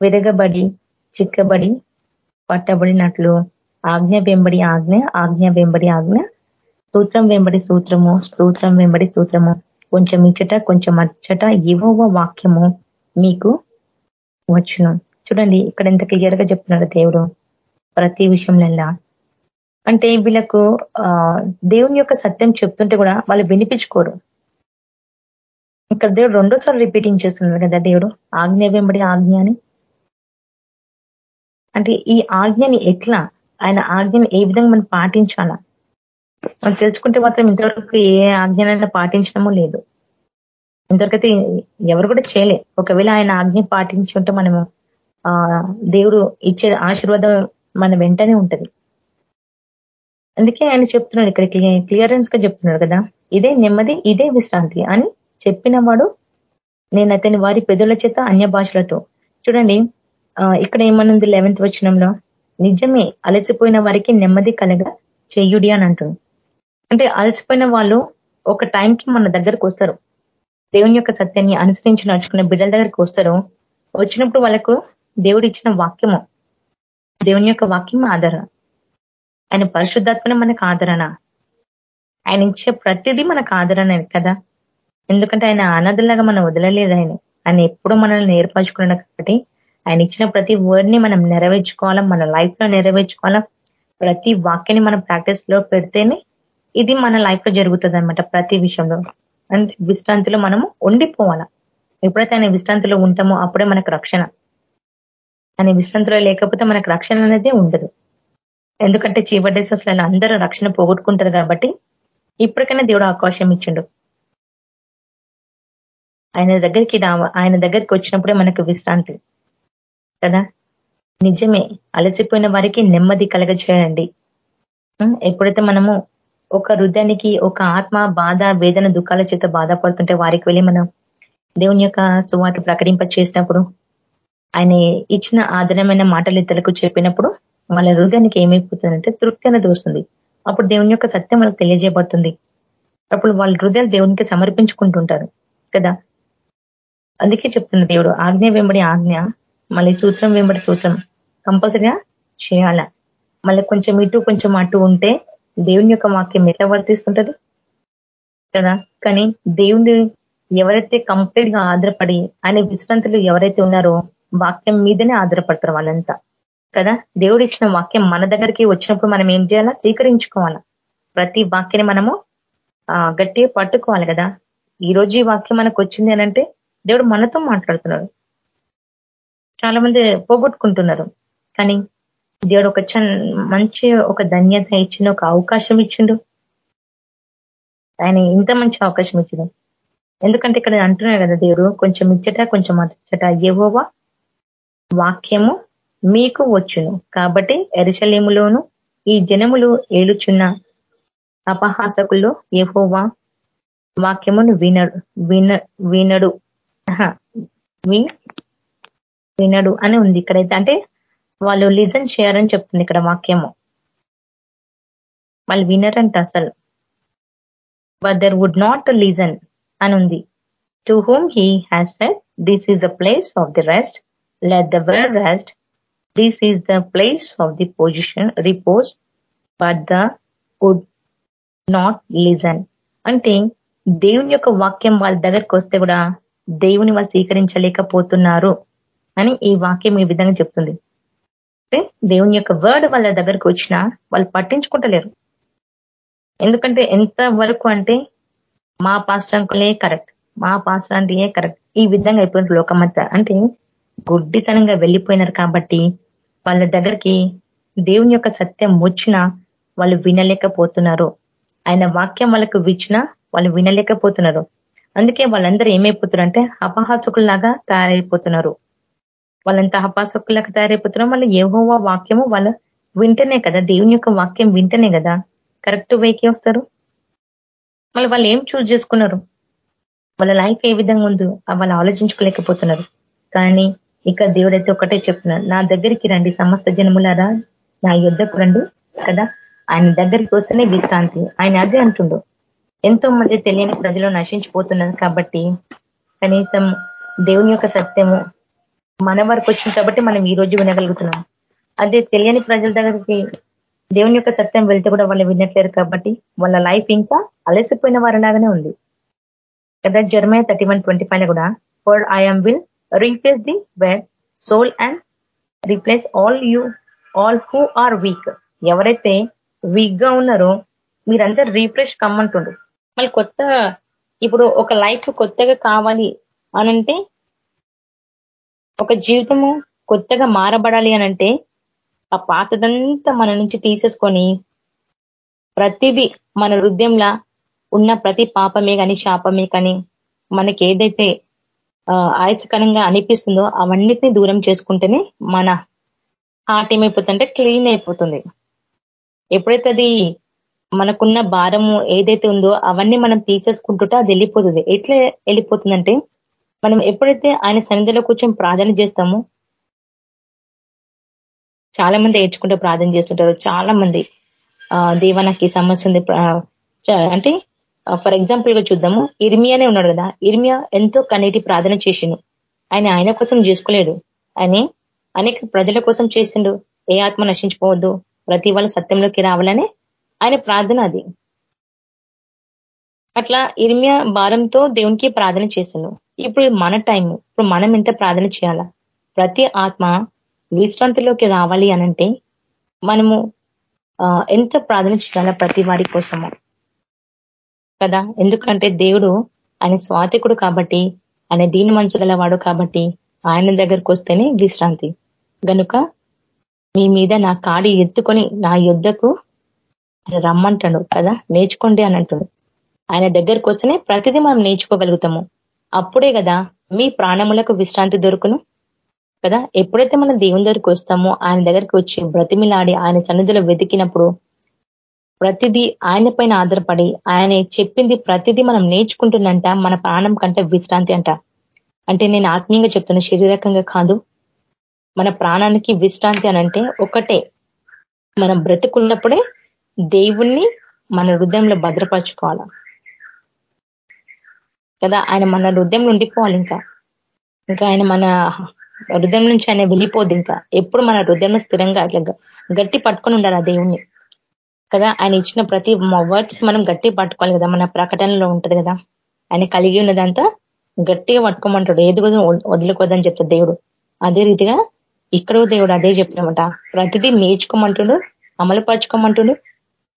విరగబడి చిక్కబడి పట్టబడినట్లు. ఆజ్ఞ వెంబడి ఆజ్ఞ ఆజ్ఞ వెంబడి ఆజ్ఞ. సూత్రం వెంబడి సూత్రము సూత్రం వెంబడి సూత్రము. కొంచెం ఇచ్చట కొంచెం అచ్చట ఏవో వాక్యము మీకు వచ్చును. చూడండి ఇక్కడ ఎంత క్లియర్గా చెప్తున్నాడు దేవుడు ప్రతి విషయంలో అంటే వీళ్ళకు దేవుని యొక్క సత్యం చెప్తుంటే కూడా వాళ్ళు వినిపించుకోరు. ఇక్కడ దేవుడు రెండోసారి రిపీటింగ్ చేస్తున్నాడు కదా దేవుడు ఆజ్ఞ వెంబడి ఆజ్ఞ అని. అంటే ఈ ఆజ్ఞని ఎట్లా ఆయన ఆజ్ఞని ఏ విధంగా మనం పాటించాలా? మనం తెలుసుకుంటే మాత్రం ఇంతవరకు ఏ ఆజ్ఞనైనా పాటించడము లేదు. ఇంతవరకైతే ఎవరు కూడా చేయలే. ఒకవేళ ఆయన ఆజ్ఞ పాటించి ఉంటే మనము ఆ దేవుడు ఇచ్చే ఆశీర్వాదం మన వెంటనే ఉంటది. అందుకే ఆయన చెప్తున్నాడు ఇక్కడ క్లియరెన్స్గా చెప్తున్నాడు కదా ఇదే నెమ్మది ఇదే విశ్రాంతి అని చెప్పిన వాడు నేను అతని వారి పెదవుల చేత అన్య భాషలతో. చూడండి ఇక్కడ ఏమనుంది లెవెన్త్ వచనంలో? నిజమే అలసిపోయిన వారికి నెమ్మది కలగ చెయ్యుడి అని అంటుంది. అంటే అలసిపోయిన వాళ్ళు ఒక టైంకి మన దగ్గరకు వస్తారు. దేవుని యొక్క సత్యాన్ని అనుసరించి నడుచుకున్న బిడ్డల దగ్గరికి వస్తారు. వచ్చినప్పుడు వాళ్ళకు దేవుడు ఇచ్చిన వాక్యము. దేవుని యొక్క వాక్యం ఆదరణ. ఆయన పరిశుద్ధాత్మన మనకు ఆదరణ. ఆయన ఇచ్చే ప్రతిదీ మనకు ఆదరణ కదా. ఎందుకంటే ఆయన అనాథలాగా మనం వదలలేదు ఆయన. ఆయన ఎప్పుడూ మనల్ని నేర్పరచుకున్నాడు కాబట్టి ఆయన ఇచ్చిన ప్రతి వర్డ్ని మనం నెరవేర్చుకోవాలా మన లైఫ్లో నెరవేర్చుకోవాలా ప్రతి వాక్యాన్ని మనం ప్రాక్టీస్లో పెడితేనే ఇది మన లైఫ్లో జరుగుతుంది అనమాట ప్రతి విషయంలో. అండ్ విశ్రాంతిలో మనము ఉండిపోవాలా. ఎప్పుడైతే ఆయన విశ్రాంతిలో ఉంటామో అప్పుడే మనకు రక్షణ. ఆయన విశ్రాంతిలో లేకపోతే మనకు రక్షణ అనేది ఉండదు. ఎందుకంటే చీవర్ అసలు అందరూ రక్షణ పోగొట్టుకుంటారు కాబట్టి ఇప్పటికైనా దేవుడు అవకాశం ఇచ్చిండు. ఆయన దగ్గరికి ఆయన దగ్గరికి వచ్చినప్పుడే మనకు విశ్రాంతి. కదా? నిజమే. అలసిపోయిన వారికి నెమ్మది కలగ చేయండి ఎప్పుడైతే మనము ఒక హృదయానికి ఒక ఆత్మ బాధ వేదన దుఃఖాల చేత బాధపడుతుంటే వారికి వెళ్ళి మనం దేవుని యొక్క సువార్త ప్రకటింప చేసినప్పుడు ఆయన ఇచ్చిన ఆధారమైన మాటలు ఇతరులకు చెప్పినప్పుడు వాళ్ళ హృదయానికి ఏమైపోతుందంటే తృప్తి అనేది వస్తుంది. అప్పుడు దేవుని యొక్క సత్యం వాళ్ళకి తెలియజేయబడుతుంది. అప్పుడు వాళ్ళ హృదయాలు దేవునికి సమర్పించుకుంటుంటారు. కదా? అందుకే చెప్తున్న దేవుడు ఆజ్ఞ వెంబడి ఆజ్ఞ మళ్ళీ సూత్రం వెంబడి సూత్రం కంపల్సరిగా చేయాల. మళ్ళీ కొంచెం ఇటు కొంచెం అటు ఉంటే దేవుని యొక్క వాక్యం ఎట్లా వర్తిస్తుంటది? కదా? కానీ దేవుని ఎవరైతే కంప్లీట్గా ఆధారపడి ఆయన విశ్రాంతులు ఎవరైతే ఉన్నారో వాక్యం మీదనే ఆధారపడతారు వాళ్ళంతా. కదా? దేవుడు ఇచ్చిన వాక్యం మన దగ్గరికి వచ్చినప్పుడు మనం ఏం చేయాలా? స్వీకరించుకోవాలా. ప్రతి వాక్యాన్ని మనము గట్టిగా పట్టుకోవాలి కదా? ఈ రోజు ఈ వాక్యం మనకు వచ్చింది అనంటే దేవుడు మనతో మాట్లాడుతున్నాడు చాలా మంది పోగొట్టుకుంటున్నారు. కానీ దేవుడు ఒక మంచి ఒక ధన్యత ఇచ్చిండు ఒక అవకాశం ఇచ్చిండు. ఆయన ఇంత మంచి అవకాశం ఇచ్చిండు. ఎందుకంటే ఇక్కడ అంటున్నారు కదా దేవుడు కొంచెం ఇచ్చట కొంచెం అచ్చట ఏవోవా వాక్యము మీకు వచ్చును. కాబట్టి ఎరచలేములోను ఈ జనములు ఏలుచున్న అపహాసకుల్లో ఏహోవా వాక్యమును వినడు విన వినడు. వినడు అని ఉంది. ఇక్కడైతే అంటే వాళ్ళు లిజన్ చేయరని చెప్తుంది ఇక్కడ వాక్యము. వాళ్ళు వినరంట అసలు. But they would not listen అని ఉంది. To whom he has set this is the place of the rest let the word rest this is the place of the position repose but they would not listen అంటే దేవుని యొక్క వాక్యం వాళ్ళ దగ్గరికి వస్తే కూడా దేవుని వాళ్ళు స్వీకరించలేకపోతున్నారు అని ఈ వాక్యం ఈ విధంగా చెప్తుంది. దేవుని యొక్క వర్డ్ వాళ్ళ దగ్గరికి వచ్చినా వాళ్ళు పట్టించుకుంటలేరు. ఎందుకంటే ఎంత వరకు అంటే మా పాస్టర్ అంకులే కరెక్ట్ మా పాస్టర్ అంటే కరెక్ట్ ఈ విధంగా అయిపోయిన లోకమంతా. అంటే గుడ్డితనంగా వెళ్ళిపోయినారు కాబట్టి వాళ్ళ దగ్గరికి దేవుని యొక్క సత్యం వచ్చినా వాళ్ళు వినలేకపోతున్నారు. ఆయన వాక్యం వాళ్ళకు విచ్చినా వాళ్ళు వినలేకపోతున్నారు. అందుకే వాళ్ళందరూ ఏమైపోతున్నారు అంటే అపహాసకుల్లాగా తయారైపోతున్నారు. వాళ్ళంతా అపహాసకుల్లాగా తయారైపోతున్నారు. వాళ్ళు ఏహోవా వాక్యము వాళ్ళ వింటనే కదా దేవుని యొక్క వాక్యం వింటనే కదా. కరెక్ట్ వేకి వస్తారు. మళ్ళీ వాళ్ళు ఏం చూజ్ చేసుకున్నారు? వాళ్ళ లైఫ్ ఏ విధంగా ఉందో వాళ్ళు ఆలోచించుకోలేకపోతున్నారు. కానీ ఇక్కడ దేవుడైతే ఒకటే చెప్తున్నారు. నా దగ్గరికి రండి సమస్త జనములారా. నా యుద్ధకు రండి కదా. ఆయన దగ్గరికి వస్తేనే విశ్రాంతి. ఆయన అదే అంటుండు. ఎంతో మంది తెలియని ప్రజలు నశించిపోతున్నారు కాబట్టి కనీసం దేవుని యొక్క సత్యము మన వరకు వచ్చింది కాబట్టి మనం ఈ రోజు వినగలుగుతున్నాం. అదే తెలియని ప్రజల దగ్గరికి దేవుని యొక్క సత్యం వెళ్తే కూడా వాళ్ళు వినట్లేరు కాబట్టి వాళ్ళ లైఫ్ ఇంకా అలసిపోయిన వారిలాగానే ఉంది. కదా Jeremiah thirty one twenty five కూడా for I'm will replace the weary soul and replace all you all who are weak ఎవరైతే వీక్గా ఉన్నారో మీరంతా రీఫ్రెష్ కమ్మంటుండ్రు. మళ్ళీ కొత్త ఇప్పుడు ఒక లైఫ్ కొత్తగా కావాలి అనంటే ఒక జీవితము కొత్తగా మారబడాలి అనంటే ఆ పాతదంతా మన నుంచి తీసేసుకొని ప్రతిదీ మన హృదయంలా ఉన్న ప్రతి పాపమే కానీ శాపమే కానీ మనకి ఏదైతే ఆయసకరంగా అనిపిస్తుందో అవన్నిటిని దూరం చేసుకుంటేనే మన హార్ట్ ఏమైపోతుందంటే క్లీన్ అయిపోతుంది. ఎప్పుడైతే అది మనకున్న భారము ఏదైతే ఉందో అవన్నీ మనం తీసేసుకుంటుంటే అది వెళ్ళిపోతుంది. ఎట్లా వెళ్ళిపోతుందంటే మనం ఎప్పుడైతే ఆయన సన్నిధిలో కూర్చొని ప్రార్థన చేస్తామో చాలా మంది ఏడ్చుకుంటూ ప్రార్థన చేస్తుంటారు. చాలా మంది దేవ నాకు సమస్య ఉంది. అంటే ఫర్ ఎగ్జాంపుల్గా చూద్దాము. ఇర్మియానే ఉన్నాడు కదా. ఇర్మియా ఎంతో కన్నీటి ప్రార్థన చేసిండు. ఆయన ఆయన కోసం చేసుకోలేడు. ఆయన అనేక ప్రజల కోసం చేసిండు. ఏ ఆత్మ నశించిపోవద్దు. ప్రతి వాళ్ళ సత్యంలోకి రావాలని ఆయన ప్రార్థన అది. అట్లా ఇర్మియా భారంతో దేవునికి ప్రార్థన చేసిండు. ఇప్పుడు మన టైం ఇప్పుడు మనం ఎంత ప్రార్థన చేయాలా? ప్రతి ఆత్మ విశ్రాంతిలోకి రావాలి అనంటే మనము ఎంత ప్రార్థన చేయాలా ప్రతి వారి కోసము? కదా? ఎందుకంటే దేవుడు ఆయన స్వాతికుడు కాబట్టి ఆయన దీని మంచగలవాడు కాబట్టి ఆయన దగ్గరకు వస్తేనే విశ్రాంతి. గనుక మీ మీద నా కాడి ఎత్తుకొని నా యుద్ధకు రమ్మంటాడు కదా? నేర్చుకోండి అని అంటాడు ఆయన దగ్గరకు వస్తేనే ప్రతిదీ మనం నేర్చుకోగలుగుతాము. అప్పుడే కదా మీ ప్రాణములకు విశ్రాంతి దొరుకును? కదా? ఎప్పుడైతే మనం దేవుని దగ్గరికి వస్తామో ఆయన దగ్గరికి వచ్చి బ్రతిమిలాడి ఆయన సన్నిధిలో వెతికినప్పుడు ప్రతిదీ ఆయన పైన ఆధారపడి ఆయన చెప్పింది ప్రతిదీ మనం నేర్చుకుంటుందంట మన ప్రాణం కంటే విశ్రాంతి అంట. అంటే నేను ఆత్మీయంగా చెప్తున్న శరీరకంగా కాదు. మన ప్రాణానికి విశ్రాంతి అనంటే ఒకటే. మనం బ్రతుకున్నప్పుడే దేవుణ్ణి మన హృదయంలో భద్రపరచుకోవాలా? కదా? ఆయన మన హృదయం ఉండిపోవాలి ఇంకా ఇంకా ఆయన మన హృదయం నుంచి ఆయన వెళ్ళిపోద్ది ఇంకా. ఎప్పుడు మన హృదయంలో స్థిరంగా అట్లా గట్టి పట్టుకొని ఉండాలి ఆ దేవుణ్ణి. కదా? ఆయన ఇచ్చిన ప్రతి వర్డ్స్ మనం గట్టి పట్టుకోవాలి కదా? మన ప్రకటనలో ఉంటుంది కదా? ఆయన కలిగి ఉన్నదంతా గట్టిగా పట్టుకోమంటాడు. ఏది వదులుకోదని చెప్తాడు దేవుడు. అదే రీతిగా ఇక్కడ దేవుడు అదే చెప్తున్నమాట ప్రతిదీ నేర్చుకోమంటుడు అమలుపరచుకోమంటుడు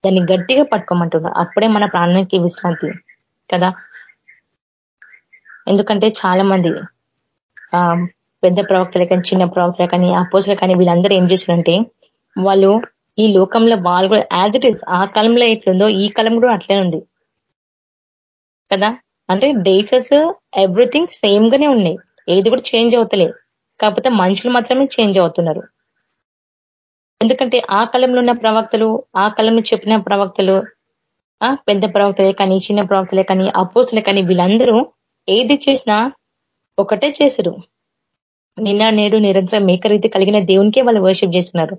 దాన్ని గట్టిగా పట్టుకోమంటుడు. అప్పుడే మన ప్రాణానికి విశ్రాంతి. కదా? ఎందుకంటే చాలా మంది ఆ పెద్ద ప్రవక్తలే కానీ చిన్న ప్రవక్తలే కానీ అపోజలే కానీ వీళ్ళందరూ ఏం చేశారంటే వాళ్ళు ఈ లోకంలో వాళ్ళు కూడా యాజ్ ఇట్ ఈస్ ఆ కాలంలో ఎట్లుందో ఈ కాలం కూడా అట్లే ఉంది. కదా? అంటే డేసెస్ ఎవ్రీథింగ్ సేమ్ గానే ఉన్నాయి. ఏది కూడా చేంజ్ అవుతలే. కాకపోతే మనుషులు మాత్రమే చేంజ్ అవుతున్నారు. ఎందుకంటే ఆ కాలంలో ఉన్న ప్రవక్తలు ఆ కాలంలో చెప్పిన ప్రవక్తలు పెద్ద ప్రవక్తలే కానీ చిన్న ప్రవక్తలే కానీ అపోసులే కానీ వీళ్ళందరూ ఏది చేసినా ఒకటే చేశారు నిన్న నేడు నిరంతరం మేకరీతి కలిగిన దేవునికే వాళ్ళు వర్షిప్ చేస్తున్నారు.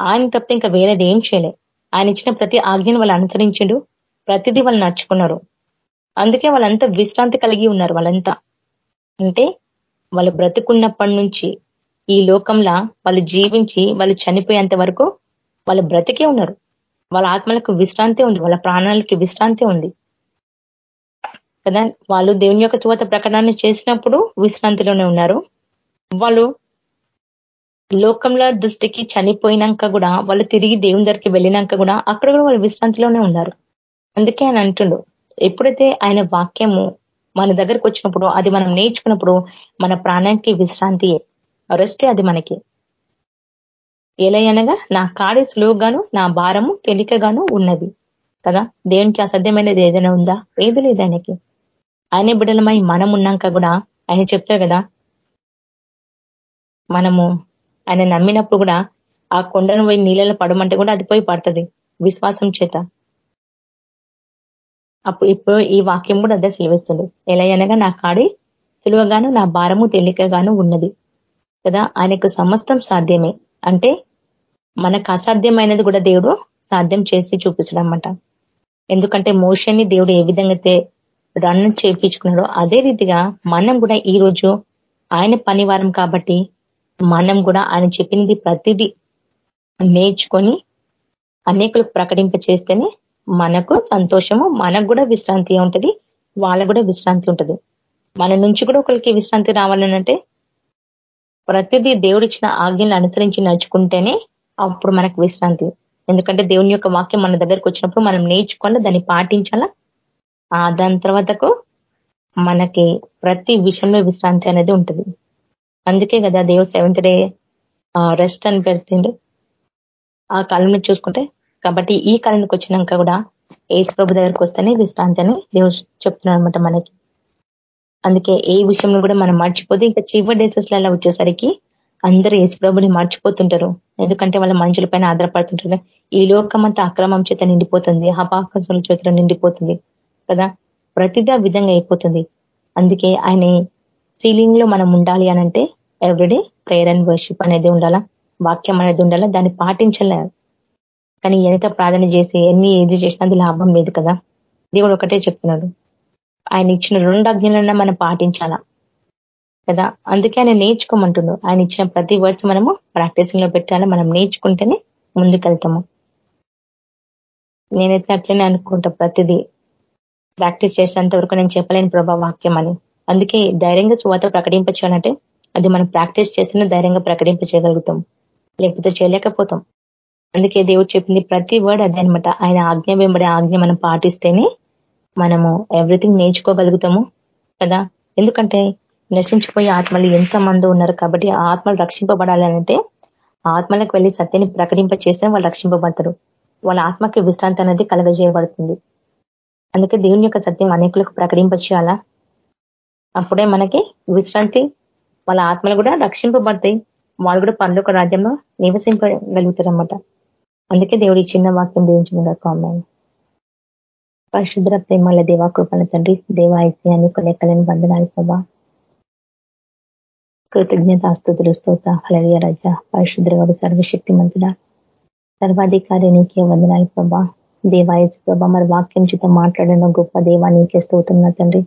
ఆయన తప్పితే ఇంకా వేరేది ఏం చేయలే. ఆయన ఇచ్చిన ప్రతి ఆజ్ఞను వాళ్ళు అనుసరించిండు ప్రతిదీ వాళ్ళు నడుచుకున్నారు. అందుకే వాళ్ళంతా విశ్రాంతి కలిగి ఉన్నారు వాళ్ళంతా. అంటే వాళ్ళు బ్రతుకున్నప్పటి నుంచి ఈ లోకంలో వాళ్ళు జీవించి వాళ్ళు చనిపోయేంత వరకు వాళ్ళు బ్రతికే ఉన్నారు. వాళ్ళ ఆత్మలకు విశ్రాంతి ఉంది వాళ్ళ ప్రాణాలకి విశ్రాంతి ఉంది. కదా? వాళ్ళు దేవుని యొక్క చువత ప్రకటన చేసినప్పుడు విశ్రాంతిలోనే ఉన్నారు. వాళ్ళు లోకంలో దృష్టికి చనిపోయినాక కూడా వాళ్ళు తిరిగి దేవుని దగ్గరికి వెళ్ళినాక కూడా అక్కడ కూడా వాళ్ళు విశ్రాంతిలోనే ఉన్నారు. అందుకే ఆయన అంటుండు ఎప్పుడైతే ఆయన వాక్యము మన దగ్గరకు వచ్చినప్పుడు అది మనం నేర్చుకున్నప్పుడు మన ప్రాణానికి విశ్రాంతియే రెస్టే అది మనకి. ఎలా అనగా నా కాడి సులువుగాను నా భారము తేలికగాను ఉన్నది. కదా? దేవునికి అసాధ్యమైనది ఏదైనా ఉందా? ఏది లేదు ఆయనకి. ఆయన బిడ్డలమై మనం ఉన్నాక కూడా ఆయన చెప్తారు కదా. మనము ఆయన నమ్మినప్పుడు కూడా ఆ కొండను పోయి నీళ్ళలో పడమంటే కూడా అది పోయి పడుతుంది విశ్వాసం చేత. అప్పుడు ఇప్పుడు ఈ వాక్యం కూడా అదే సెలవిస్తుంది. ఎలా అనగా నా కాడి సులువగాను నా భారము తేలికగాను ఉన్నది కదా. ఆయనకు సమస్తం సాధ్యమే. అంటే మనకు అసాధ్యమైనది కూడా దేవుడు సాధ్యం చేసి చూపించడం ఎందుకంటే మోషన్ని దేవుడు ఏ విధంగా రన్ చేయించుకున్నాడో అదే రీతిగా మనం కూడా ఈ రోజు ఆయన పనివారం కాబట్టి మనం కూడా ఆయన చెప్పినది ప్రతిదీ నేర్చుకొని అనేకులకు ప్రకటింప చేస్తేనే మనకు సంతోషము మనకు కూడా విశ్రాంతి ఉంటుంది వాళ్ళకు కూడా విశ్రాంతి ఉంటుంది. మన నుంచి కూడా ఒకరికి విశ్రాంతి రావాలనంటే ప్రతిదీ దేవుడిచ్చిన ఆజ్ఞలు అనుసరించి నడుచుకుంటేనే అప్పుడు మనకు విశ్రాంతి. ఎందుకంటే దేవుని యొక్క వాక్యం మన దగ్గరకు వచ్చినప్పుడు మనం నేర్చుకోవాలి దాన్ని పాటించాలా? దాని తర్వాతకు మనకి ప్రతి విషయంలో విశ్రాంతి అనేది ఉంటుంది. అందుకే కదా దేవుడు సెవెంత్ డే రెస్ట్ అని పెట్టిండు ఆ కాలంలో చూసుకుంటే కాబట్టి ఈ కాలంలోకి వచ్చినాక కూడా ఏసు ప్రభు దగ్గరికి వస్తేనే విశ్రాంతి అని దేవుడు చెప్తున్నాడు అనమాట మనకి. అందుకే ఏ విషయంలో కూడా మనం మర్చిపోతే ఇంకా చివరి డేసెస్ అలా వచ్చేసరికి అందరూ ప్రభుని మర్చిపోతుంటారు. ఎందుకంటే వాళ్ళ మనుషుల పైన ఆధారపడుతుంటారు. ఈ లోకం అంతా అక్రమం చేత నిండిపోతుంది. అపాకసుల చేత నిండిపోతుంది. కదా? ప్రతిదా విధంగా అయిపోతుంది. అందుకే ఆయన సీలింగ్లో మనం ఉండాలి అనంటే ఎవ్రీడే ప్రేయర్ అండ్ వర్షిప్ అనేది ఉండాలా? వాక్యం అనేది ఉండాలా? దాన్ని పాటించలే. కానీ ఎంత ప్రార్థన చేసి ఎన్ని ఏది చేసినా అది లాభం లేదు కదా? దేవుడు ఒకటే చెప్తున్నాడు. ఆయన ఇచ్చిన రెండు అజ్ఞలన్నా మనం పాటించాలా? కదా? అందుకే ఆయన నేర్చుకోమంటున్నాడు. ఆయన ఇచ్చిన ప్రతి వర్డ్స్ మనము ప్రాక్టీసింగ్లో పెట్టాలి. మనం నేర్చుకుంటేనే ముందుకెళ్తాము. నేనైతే అట్లనే అనుకుంటా ప్రతిదీ. ప్రాక్టీస్ చేసేంత వరకు నేను చెప్పలేని ప్రభా వాక్యం అని. అందుకే ధైర్యంగా చువాత ప్రకటించాలంటే అది మనం ప్రాక్టీస్ చేస్తేనే ధైర్యంగా ప్రకటింప చేయగలుగుతాం లేకపోతే చేయలేకపోతాం. అందుకే దేవుడు చెప్పింది ప్రతి వర్డ్ అదే అనమాట ఆయన ఆజ్ఞ వెంబడి ఆజ్ఞ మనం పాటిస్తేనే మనము ఎవ్రీథింగ్ నేర్చుకోగలుగుతాము కదా. ఎందుకంటే నశించిపోయే ఆత్మలు ఎంత మంది ఉన్నారు కాబట్టి ఆ ఆత్మలు రక్షింపబడాలంటే ఆత్మలకు వెళ్ళి సత్యాన్ని ప్రకటింప చేస్తే వాళ్ళు రక్షింపబడతారు. వాళ్ళ ఆత్మకి విశ్రాంతి అనేది కలగజేయబడుతుంది. అందుకే దేవుని యొక్క సత్యం అనేకులకు ప్రకటింప చేయాలా అప్పుడే మనకి విశ్రాంతి వాళ్ళ ఆత్మలు కూడా రక్షింపబడతాయి. వాళ్ళు కూడా పనులు రాజ్యంలో నివసింపగలుగుతారనమాట అందుకే అందుకే దేవుడి చిన్న వాక్యం దేవించిన కామెంట్. పరిశుద్ర ప్రేమల దేవా కృపణ తండ్రి దేవాయస్యాన్ని లెక్కలేని బంధనాలు ప్రభా. కృతజ్ఞత ఆస్తుతులు స్తోత హలరియ రజ. పరిశుద్ర వారు సర్వశక్తి మంతుడ సర్వాధికారి నీకే వందనాలు ప్రభా. దేవాయచు ప్రభ మరి వాక్యం చేత మాట్లాడిన గొప్ప దేవా నీకే స్తోతున్నా తండ్రి.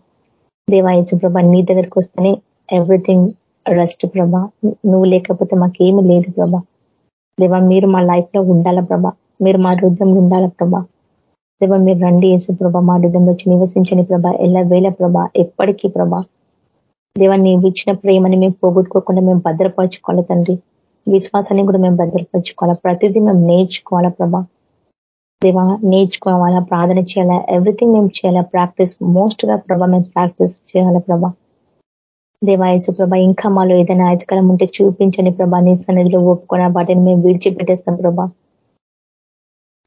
దేవాయచు ప్రభ నీ దగ్గరికి వస్తేనే ఎవ్రీథింగ్ రెస్ట్ ప్రభా. నువ్వు లేకపోతే మాకేమి లేదు ప్రభా. దేవా మీరు మా లైఫ్లో ఉండాలా ప్రభా? మీరు మా హృదయంలో ఉండాలా ప్రభా? దేవ మీరు రండి వేసు ప్రభ మా హృదయంలో వచ్చి నివసించని ప్రభా. ఎలా వేల ప్రభ? ఎప్పటికీ ప్రభ. దేవ నీవు ఇచ్చిన ప్రేమని మేము పోగొట్టుకోకుండా మేము భద్రపరచుకోవాలి తండ్రి? విశ్వాసాన్ని కూడా మేము భద్రపరచుకోవాలా? ప్రతిదీ మేము నేర్చుకోవాలా ప్రభా? దేవా నేర్చుకోవాలా ప్రార్థన చేయాలా ఎవ్రీథింగ్ మేము చేయాలా ప్రాక్టీస్ మోస్ట్గా ప్రభా మేము ప్రాక్టీస్ చేయాలా ప్రభా. దేవాయసు ప్రభ ఇంకా మాలో ఏదైనా ఆయచకరం ఉంటే చూపించండి ప్రభా నీ సన్నిధిలో ఒప్పుకొని వాటిని మేము విడిచిపెట్టేస్తాం ప్రభా.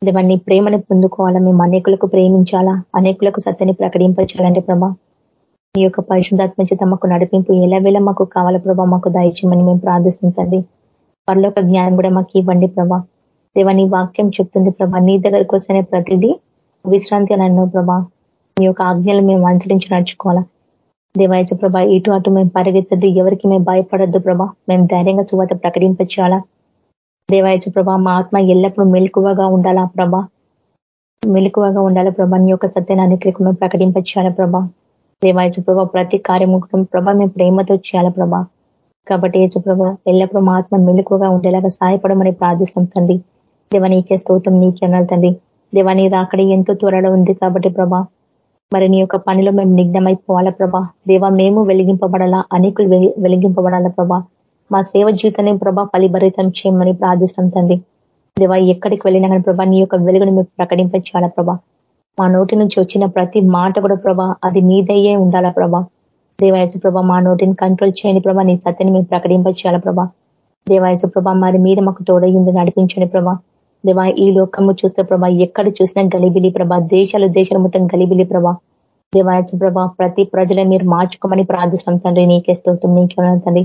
దేవా నీ ప్రేమని పొందుకోవాలా మేము అనేకులకు ప్రేమించాలా అనేకులకు సత్యని ప్రకటించాలంటే ప్రభా. నీ యొక్క పరిశుద్ధాత్మ చేత మాకు నడిపింపు ఎలా వేళ మాకు కావాలా ప్రభా మాకు దయచేయమని మేము ప్రార్థిస్తుంది పరలోక జ్ఞానం కూడా మాకు ఇవ్వండి ప్రభా. దేవా నీ వాక్యం చెప్తుంది ప్రభా. నీ దగ్గరకు వస్తేనే ప్రతిదీ విశ్రాంతి అని అన్నావు ప్రభా. నీ యొక్క ఆజ్ఞలు మేము అనుసరించి నడుచుకోవాలా. దేవాయచ ప్రభా ఇటు అటు మేము పరిగెత్తద్దు ఎవరికి మేము భయపడద్దు ప్రభా. మేము ధైర్యంగా చువాత ప్రకటింపచేయాలా. దేవాయచ ప్రభా మా ఆత్మ ఎల్లప్పుడూ మెలకువగా ఉండాలా ప్రభా. మెలకువగా ఉండాలా ప్రభా నీ యొక్క సత్యాన్ని అనేకలకు మేము ప్రకటింపచేయాలా ప్రభా. దేవాయచ ప్రభా ప్రతి కార్యముఖం ప్రభా మేము ప్రేమతో చేయాలా ప్రభా. కాబట్టి ఏచు ప్రభా ఎల్లప్పుడూ మా ఆత్మ మెలుకుగా ఉండేలాగా సహాయపడమని ప్రార్థిస్తాం తండ్రి. దేవ నీకే స్తోత్రం నీకే అన్నారు తండ్రి. దేవా నీ రాకడి ఎంతో త్వరలో ఉంది కాబట్టి ప్రభా. మరి నీ యొక్క పనిలో మేము నిఘ్నమైపోవాలా ప్రభా. దేవా మేము వెలిగింపబడాలా? అనేకులు వెలిగింపబడాలా ప్రభా? మా సేవ జీవితాన్ని ప్రభా ఫలిభరితం చేయమని ప్రార్థిస్తాం తండ్రి. దేవా ఎక్కడికి వెళ్ళినా కానీ ప్రభా నీ యొక్క వెలుగుని మేము ప్రకటించాలా ప్రభా? మా నోటి నుంచి వచ్చిన ప్రతి మాట కూడా ప్రభా అది నీదయ్యే ఉండాలా ప్రభా? దేవాయచ ప్రభా మా నోటిని కంట్రోల్ చేయని ప్రభా నీ సత్యని మేము ప్రకటింపచేయాలా ప్రభా? దేవాయచ ప్రభా మరి మీరు మాకు తోడయ్యింది నడిపించండి ప్రభా. దేవా ఈ లోకము చూస్తే ప్రభా ఎక్కడ చూసినా గలిబిలి ప్రభా దేశాలు దేశాల మొత్తం గలిబిలి ప్రభా. దేవాయచ ప్రభా ప్రతి ప్రజలను మీరు మార్చుకోమని ప్రార్థిస్తున్నాం తండ్రి నీకే స్తోత్రం నీకే తండ్రి.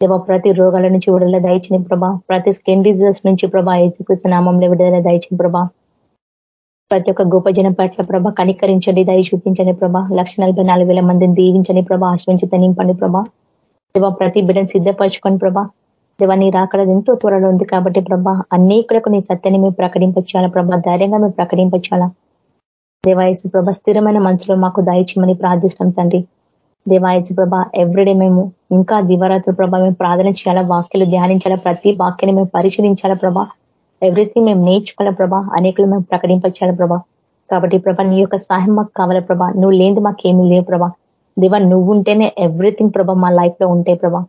దేవా ప్రతి రోగాల నుంచి విడుదల దయచిన ప్రభా. ప్రతి స్కిన్ డిజీజెస్ నుంచి ప్రభా ఏచుకృష్ణ నామంలో విడుదల దయచిన ప్రభా. ప్రతి ఒక్క గొప్ప జనం పట్ల ప్రభ కనికరించండి దయ చూపించండి ప్రభా. లక్ష మందిని దీవించని ప్రభా ఆశ్రయించి తనింపండి ప్రభా. దేవా ప్రతి బిడ్డను సిద్ధపరచుకొని ప్రభా దేవా నీ రాకడ ఎంతో త్వరలో ఉంది కాబట్టి ప్రభా అనేకులకు నీ సత్యాన్ని మేము ప్రకటించాలా ప్రభా ధైర్యంగా మేము ప్రకటించాలా దేవాయసు ప్రభ స్థిరమైన మనసులో మాకు దయచమని ప్రార్థిస్తాం తండ్రి. దేవాయసు ప్రభ ఎవ్రీడే మేము ఇంకా దివరాత్రి ప్రభ మేము ప్రార్థన చేయాలా? వాక్యలు ధ్యానించాలా? ప్రతి వాక్యాన్ని మేము పరిశీలించాలా ప్రభా? ఎవ్రీథింగ్ మేము నేర్చుకోవాలా ప్రభా? అనేకులు మేము ప్రకటించాలి ప్రభా? కాబట్టి ప్రభా నీ యొక్క సహాయం మాకు కావాల ప్రభా? నువ్వు లేని మాకేమీ లేవు ప్రభా. దేవా నువ్వు ఉంటేనే ఎవ్రీథింగ్ ప్రభా మా లైఫ్లో ఉంటాయి ప్రభా.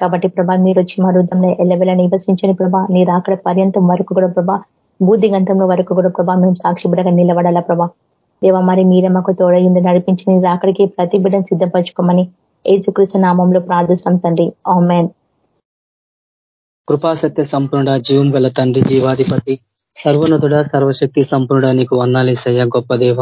కాబట్టి ప్రభా మీరు వచ్చి మా హృదయంలో ఎల్లవేళ నివసించని ప్రభా. మీరు అక్కడ పర్యంతం వరకు కూడా ప్రభా బూది గంధంలో వరకు కూడా ప్రభా మేము సాక్షి బిడగా నిలబడాలా ప్రభా. దేవా మరి మీరే మాకు తోడైంది నడిపించి నీ రాకడికి ప్రతి బిడ్డను సిద్ధపరచుకోమని ఏచుకృష్ణ నామంలో ప్రార్థిస్తాం తండ్రి. ఆమెన్. కృపాసత్య సంపూర్ణ జీవం గల తండ్రి జీవాధిపతి సర్వనతుడ సర్వశక్తి సంపూర్ణ నీకు వందాలేసయ్య గొప్ప దేవ.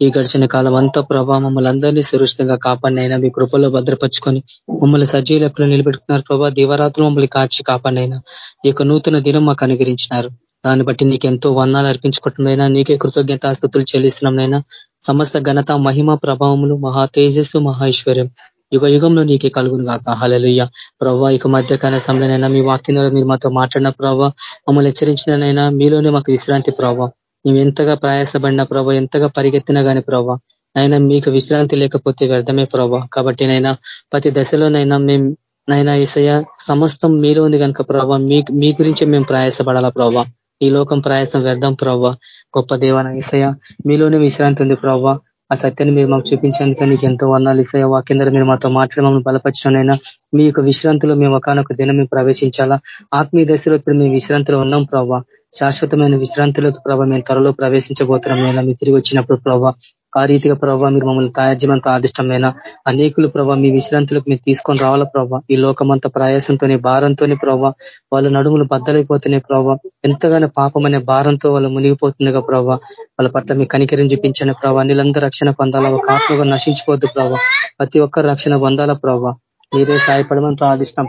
ఈ గడిచిన కాలం అంతా ప్రభా మమ్మల్ని అందరినీ సురక్షితంగా కాపాడినైనా మీ కృపలో భద్రపరుచుకొని మమ్మల్ని సజీవులకు నిలబెట్టుకున్నారు ప్రభా. దీవరాత్రులు మమ్మల్ని కాచి కాపాడినైనా ఈ యొక్క నూతన దినం మాకు అనుగరించినారు దాన్ని బట్టి నీకు ఎంతో వర్ణాలు అర్పించుకుంటున్నైనా నీకే కృతజ్ఞతాస్థుతులు చెల్లిస్తున్నాంనైనా సమస్త ఘనత మహిమ ప్రభావములు మహా తేజస్సు మహేశ్వర్యం యుగ యుగంలో నీకే కలుగును కాక హలలుయ్య ప్రవ్వా ఇక మధ్యకాల సమయంలో మీ వాక్యంలో మీరు మాతో మాట్లాడిన ప్రభావ మమ్మల్ని హెచ్చరించినైనా మీలోనే మాకు విశ్రాంతి ప్రభావ మేము ఎంతగా ప్రయాసపడిన ప్రభా ఎంతగా పరిగెత్తినా కానీ ప్రభా అయినా మీకు విశ్రాంతి లేకపోతే వ్యర్థమే ప్రభా. కాబట్టి నైనా ప్రతి దశలోనైనా మేము నైనా ఈసయ సమస్తం మీలో ఉంది కనుక ప్రభావ మీ గురించి మేము ప్రయాసపడాలా ప్రభావ ఈ లోకం ప్రయాసం వ్యర్థం ప్రభా. గొప్ప దేవాన ఈసయ మీలోనే విశ్రాంతి ఉంది ప్రభావ ఆ సత్యాన్ని మీరు మాకు చూపించేందుకు నీకు ఎంతో వర్ణాలు ఇస్తాయి వాకిందరూ మీరు మాతో మాట్లాడి మమ్మల్ని బలపరచడంనైనా మీ యొక్క విశ్రాంతిలో మేము ఒకనొక దినం మేము ప్రవేశించాలా. ఆత్మీయ దశలో ఇప్పుడు మేము విశ్రాంతిలో ఉన్నాం ప్రభావ శాశ్వతమైన విశ్రాంతిలోకి ప్రభావ మేము త్వరలో ప్రవేశించబోతున్నాం అయినా మీరు తిరిగి వచ్చినప్పుడు ప్రభావ ఆ రీతిగా ప్రభావ మీరు మమ్మల్ని తయారు ప్రాదిష్టమైన అనేకులు ప్రభావ మీ విశ్రాంతులకు మీరు తీసుకొని రావాల ప్రభావ ఈ లోకమంత ప్రయాసంతోనే భారంతోనే ప్రభావ వాళ్ళ నడుములు బద్దలైపోతున్నాయి ప్రభావ ఎంతగానో పాపం అనే భారంతో వాళ్ళు మునిగిపోతుండగా ప్రభావ వాళ్ళ పట్ల మీ కనికరిని చూపించిన ప్రభావ నీళ్ళందరూ రక్షణ పొందాలా ఒక ఆత్మగా నశించిపోద్దు ప్రభావ ప్రతి ఒక్కరు రక్షణ పొందాలా ప్రభావ మీరే సాయపడమని ప్రార్థిష్టం.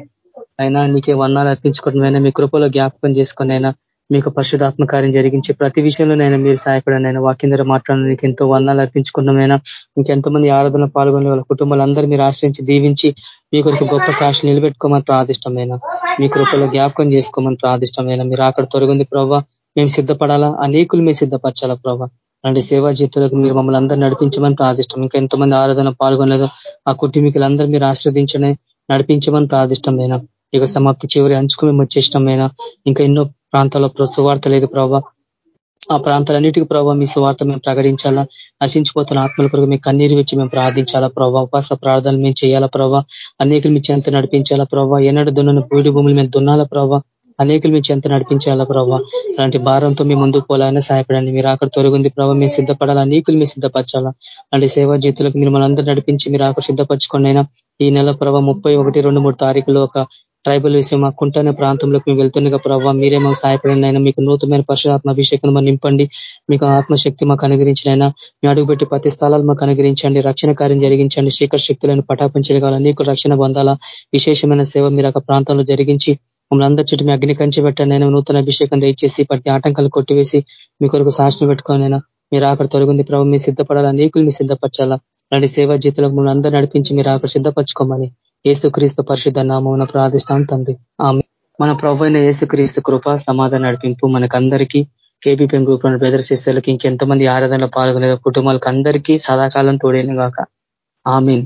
అయినా నీకే వర్ణాలు అర్పించుకోవడం అయినా మీ కృపలో జ్ఞాపకం చేసుకుని అయినా మీకు పరిశుధాత్మ కార్యం జరిగించే ప్రతి విషయంలోనైనా మీరు సహాయపడనైనా వాక్యం ద్వారా మాట్లాడడానికి ఎంతో వర్ణాలు అర్పించుకున్నామైనా ఇంకెంతో మంది ఆరాధన పాల్గొనే వాళ్ళ కుటుంబాలందరూ మీరు ఆశ్రయించి దీవించి మీ కొరకు గొప్ప సాక్షి నిలబెట్టుకోమని ప్రాదిష్టమైన మీ కృపలో జ్ఞాపకం చేసుకోమని ప్రాదిష్టమైన మీరు అక్కడ తొలగింది ప్రభావ మేము సిద్ధపడాలా? అనేకులు మీరు సిద్ధపరచాలా ప్రభావ అలాంటి సేవా జీతులకు మీరు మమ్మల్ని అందరూ నడిపించమని ప్రాదిష్టం ఇంకా ఎంతమంది ఆరాధన పాల్గొనలేదు. ఆ కుటుంబీకులందరూ మీరు ఆశ్రదించని నడిపించమని ప్రాదిష్టమైన ఇక సమాప్తి చివరి అంచుకు మేము వచ్చేష్టమైన ఇంకా ఎన్నో ప్రాంతాల్లో సువార్త లేదు ప్రభావ ఆ ప్రాంతాలన్నిటికీ ప్రభావ మీ సువార్త మేము ప్రకటించాలా? నశించిపోతున్న ఆత్మల కొరకు మీ కన్నీరు వచ్చి మేము ప్రార్థించాలా ప్రభావ ఉపాస ప్రార్థనలు మేము చేయాలా ప్రభావ అనేకులు మీ చెంత నడిపించాలా ప్రభావ ఎన్నడ దున్న పూడి భూములు మేము దున్నాలా ప్రభావ అనేకలు మీ చెంత నడిపించాలా ప్రభావ అలాంటి భారంతో మీ ముందుకు పోలాలని సహాయపడండి. మీరు అక్కడ తొలగింది ప్రభావ మీరు సిద్ధపడాలా? అనేకులు మీరు సిద్ధపరచాలా? అలాంటి సేవా జీతులకు మీరు మనందరూ నడిపించి మీరు అక్కడ సిద్ధపరచుకోండి ఈ నెల ప్రభావ ముప్పై ఒకటి రెండు మూడు తారీఖులో ఒక ట్రైబల్ విషయం మా కుంటనే ప్రాంతంలోకి మేము వెళ్తుండగా ప్రభావ మీరే మాకు సహాయపడండి అయినా మీకు నూతనమైన పరిశుధాత్మ అభిషేకం నింపండి. మీకు ఆత్మశక్తి మాకు అనుగ్రహించినైనా మీ అడుగుపెట్టి ప్రతి స్థలాలు మాకు అనుగ్రహించండి. రక్షణ కార్యం జరిగించండి. శీకర శక్తులను పటాపించగల నీకు రక్షణ పొందాలా. విశేషమైన సేవ మీరు ఒక ప్రాంతంలో జరిగించి మమ్మల్ని అందరి చుట్టూ మీ అగ్ని కంచి పెట్టండి అయినా నూతన అభిషేకం దయచేసి ప్రతి ఆటంకాలు కొట్టివేసి మీ కొరకు సాక్షి పెట్టుకోనైనా మీరు అక్కడ తొలగింది. ప్రభావ మీరు సిద్ధపడాలా? నీకులు మీరు సిద్ధపరచాలా? అలాంటి సేవా జీతులకు మమ్మల్ని అందరూ నడిపించి మీరు అక్కడ సిద్ధపరచుకోమని ఏసుక్రీస్తు పరిశుద్ధ నామం ప్రార్థిస్తాం తండ్రి. ఆమె మన ప్రభు అయిన ఏసుక్రీస్తు కృప సమాధాన నడిపింపు మనకందరికీ కేబీపీఎం గ్రూప్లోని బ్రదర్ సిస్టర్లకి ఇంకెంతమంది ఆరాధనలో పాల్గొనే కుటుంబాలకు అందరికీ సదాకాలం తోడేను గాక. ఆమెన్.